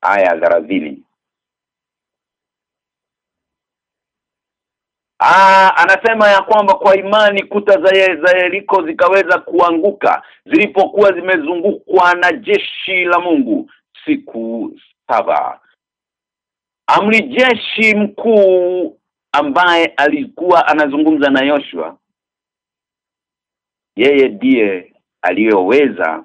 aya Aa, anasema ya kwamba kwa imani kuta za, Yeriko zikaweza kuanguka zilipokuwa zimezungukwa na jeshi la Mungu siku saba. Amri jeshi mkuu ambaye alikuwa anazungumza na Yoshua yeye ndiye aliyoweza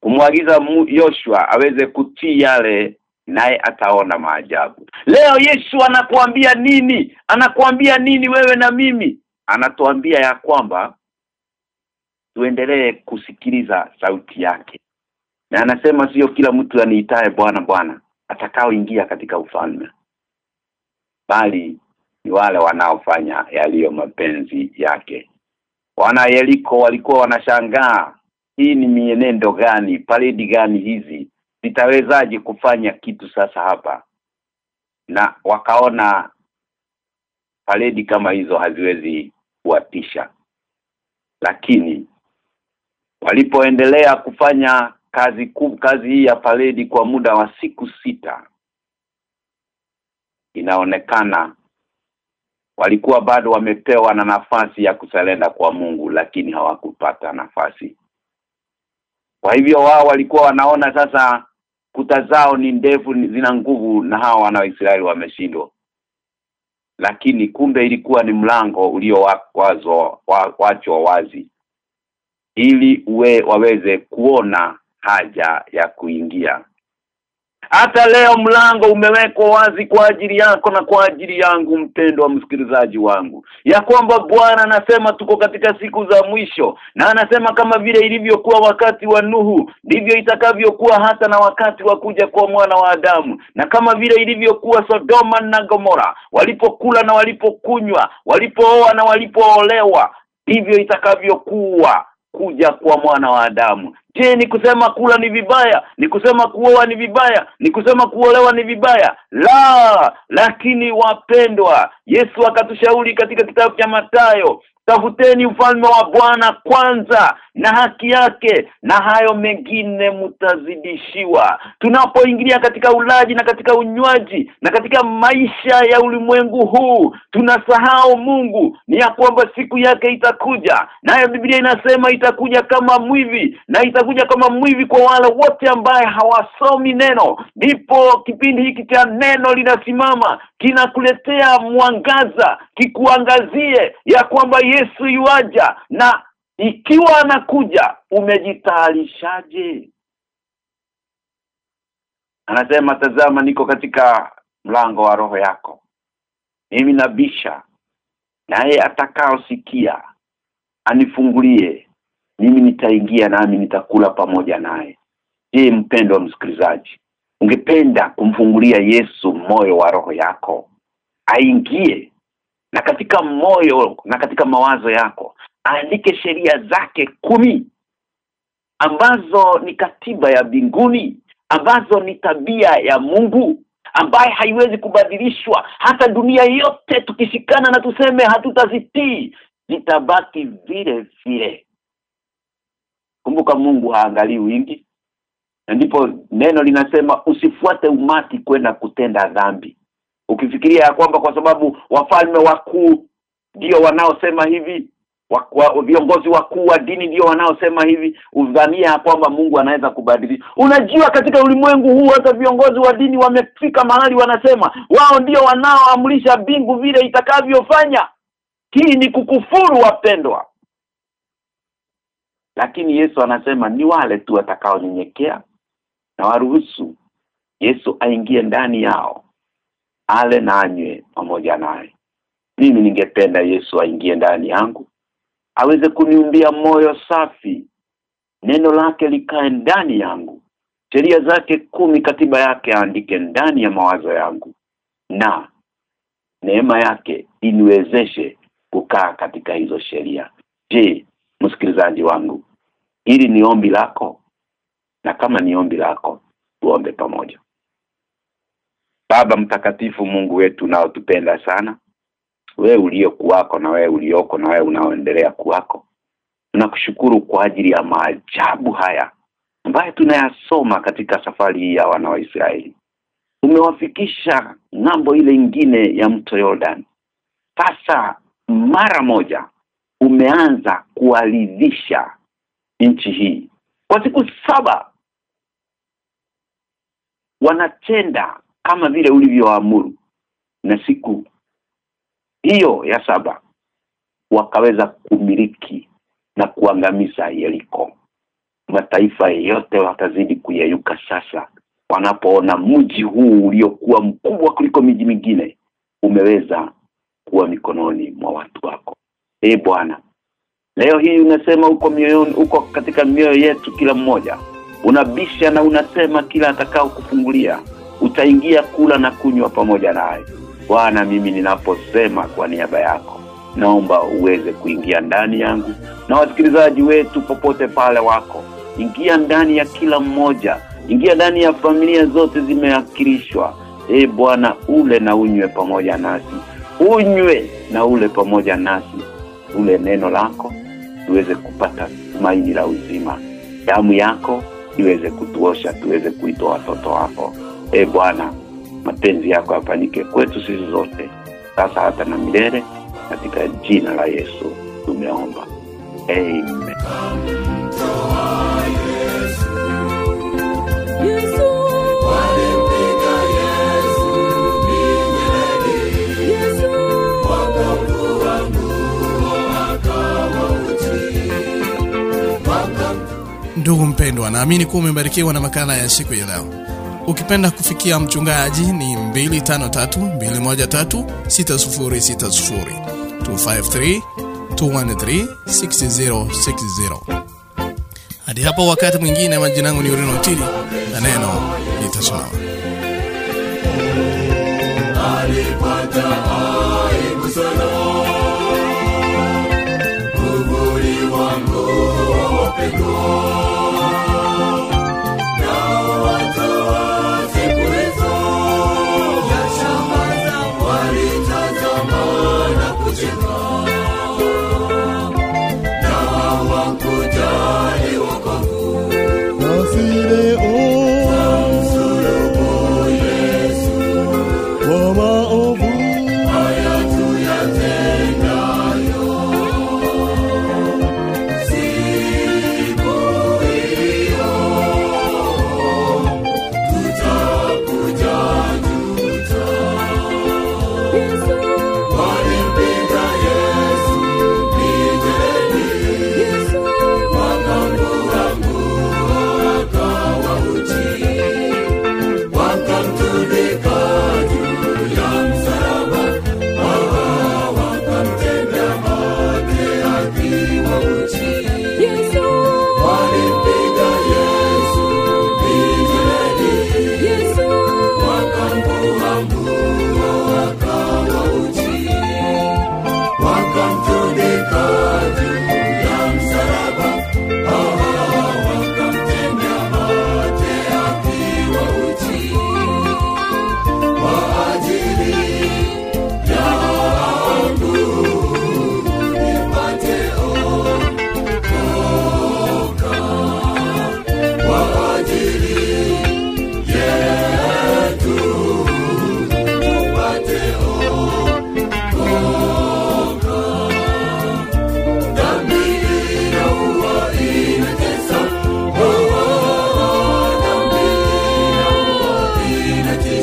kumwagiza Yoshua aweze kutii yale naye ataona maajabu. Leo Yesu anakuambia nini? Anakuambia nini wewe na mimi? Anatuambia ya kwamba tuendelee kusikiliza sauti yake. Na anasema sio kila mtu aniitaye Bwana Bwana atakaoingia katika ufalme. Bali ni wale wanaofanya yaliyo mapenzi yake. Wana Yeriko walikuwa wanashangaa hii ni mienendo gani, paredi gani hizi? Zitawezaje kufanya kitu sasa hapa? Na wakaona paredi kama hizo haziwezi kuwatisha. Lakini walipoendelea kufanya kazi ku, kazi hii ya paredi kwa muda wa siku sita inaonekana walikuwa bado wamepewa na nafasi ya kusalenda kwa Mungu lakini hawakupata nafasi kwa hivyo wao walikuwa wanaona sasa kuta zao ni ndefu zina nguvu na hawa wana Israeli wameshindwa. Lakini kumbe ilikuwa ni mlango uliowakwazo wacho wazi ili uwe waweze kuona haja ya kuingia hata leo mlango umewekwa wazi kwa ajili yako na kwa ajili yangu mpendo wa msikilizaji wangu. Ya kwamba Bwana anasema tuko katika siku za mwisho na anasema kama vile ilivyokuwa wakati wa Nuhu ndivyo itakavyokuwa hata na wakati wa kuja kwa mwana wa Adamu. Na kama vile ilivyokuwa Sodoma na Gomora walipokula na walipokunywa walipooa na walipoolewa ndivyo itakavyokuwa kuja kwa mwana wa Adamu. Je ni kusema kula ni vibaya? Ni kusema kuoa ni vibaya? Ni kusema kuolewa ni vibaya? La lakini wapendwa Yesu akatushauri katika kitabu cha Matayo tafuteni ufalme wa Bwana kwanza na haki yake na hayo mengine mtazidishiwa tunapoingilia katika ulaji na katika unywaji na katika maisha ya ulimwengu huu tunasahau Mungu ni ya kwamba siku yake itakuja. Nayo Biblia inasema itakuja kama mwivi na itakuja kama mwivi kwa wale wote ambaye hawasomi neno. Ndipo kipindi hiki cha neno linasimama kinakuletea mwangaza kikuangazie ya kwamba Yesu yuaja na ikiwa anakuja umejitayarishaje? Anasema tazama niko katika mlango wa roho yako. Mimi nabisha naye atakaosikia anifungulie mimi nitaingia nami nitakula pamoja naye. Je mpendo wa msikilizaji ungependa kumfungulia Yesu moyo wa roho yako? Aingie na katika moyo na katika mawazo yako aandike sheria zake kumi ambazo ni katiba ya binguni ambazo ni tabia ya Mungu ambaye haiwezi kubadilishwa. Hata dunia yote tukishikana na tuseme hatutazitii zitabaki vile vile. Kumbuka Mungu haangalii wingi. Ndipo neno linasema usifuate umati kwenda kutenda dhambi ukifikiria ya kwamba kwa sababu wafalme wakuu ndio wanaosema hivi wa, viongozi wakuu wa dini ndio wanaosema hivi udhania kwamba Mungu anaweza kubadilisha unajua katika ulimwengu huu hata viongozi wa dini wamefika mahali wanasema wao ndio wanaoamrisha bingu vile itakavyofanya. Hii ni kukufuru wapendwa. Lakini Yesu anasema ni wale tu watakaonyenyekea na waruhusu Yesu aingie ndani yao ale na anywe pamoja naye. Mimi ningependa Yesu aingie ndani yangu aweze kuniumbia moyo safi. Neno lake likae ndani yangu. Sheria zake kumi katiba yake aandike ndani ya mawazo yangu. Na neema yake iniwezeshe kukaa katika hizo sheria. Je msikilizaji wangu ili ni ombi lako? Na kama ni ombi lako tuombe pamoja Baba mtakatifu Mungu wetu unaotupenda sana wewe uliokuwako na wewe ulioko na wewe unaoendelea kuwako tunakushukuru kwa ajili ya maajabu haya ambayo tunayasoma katika safari hii ya wana wa Israeli. Umewafikisha ng'ambo ile ingine ya mto Jordan sasa mara moja umeanza kuaridhisha nchi hii. Kwa siku saba wanatenda kama vile ulivyoamuru. Na siku hiyo ya saba wakaweza kumiliki na kuangamiza Yeriko. Mataifa yote watazidi kuyeyuka sasa wanapoona mji huu uliokuwa mkubwa kuliko miji mingine umeweza kuwa mikononi mwa watu wako. E bwana leo hii unasema uko mioyoni uko katika mioyo yetu kila mmoja. Unabisha na unasema kila atakao kufungulia utaingia kula na kunywa pamoja naye. Bwana mimi ninaposema kwa niaba yako naomba uweze kuingia ndani yangu na wasikilizaji wetu popote pale wako. Ingia ndani ya kila mmoja ingia ndani ya familia zote zimeakilishwa. E Bwana ule na unywe pamoja nasi unywe na ule pamoja nasi. Ule neno lako tuweze kupata tumaini la uzima. Damu yako iweze kutuosha tuweze kuitwa watoto wako e Bwana mapenzi yako yafanyike kwetu sisi zote sasa hata na milele katika jina la Yesu tumeomba amen Ndugu mpendwa, naamini kuwa umebarikiwa na makala ya siku ya leo. Ukipenda kufikia mchungaji ni 253 213 6060 253 6060. Hadi hapo wakati mwingine, majina yangu ni Urino utili na neno litasimama. Alipata aibu sana, wangu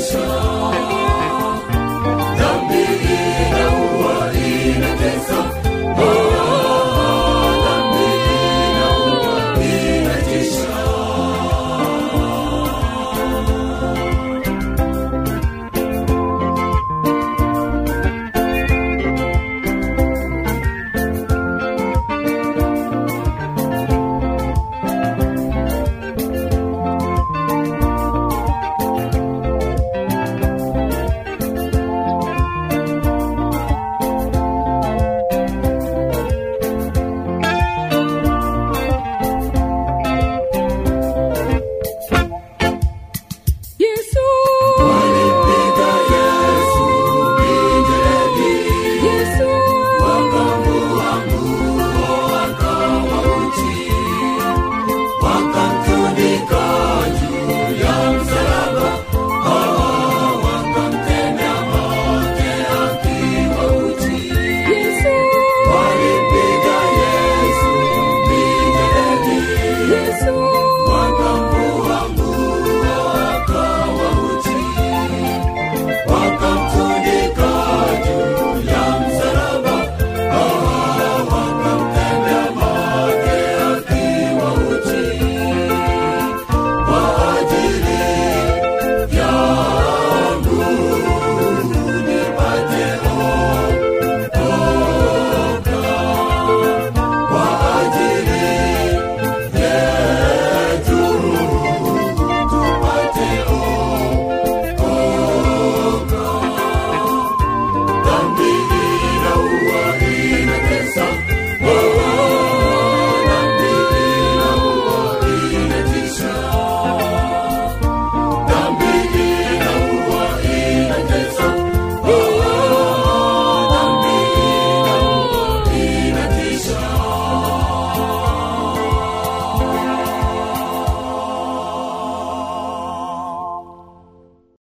So.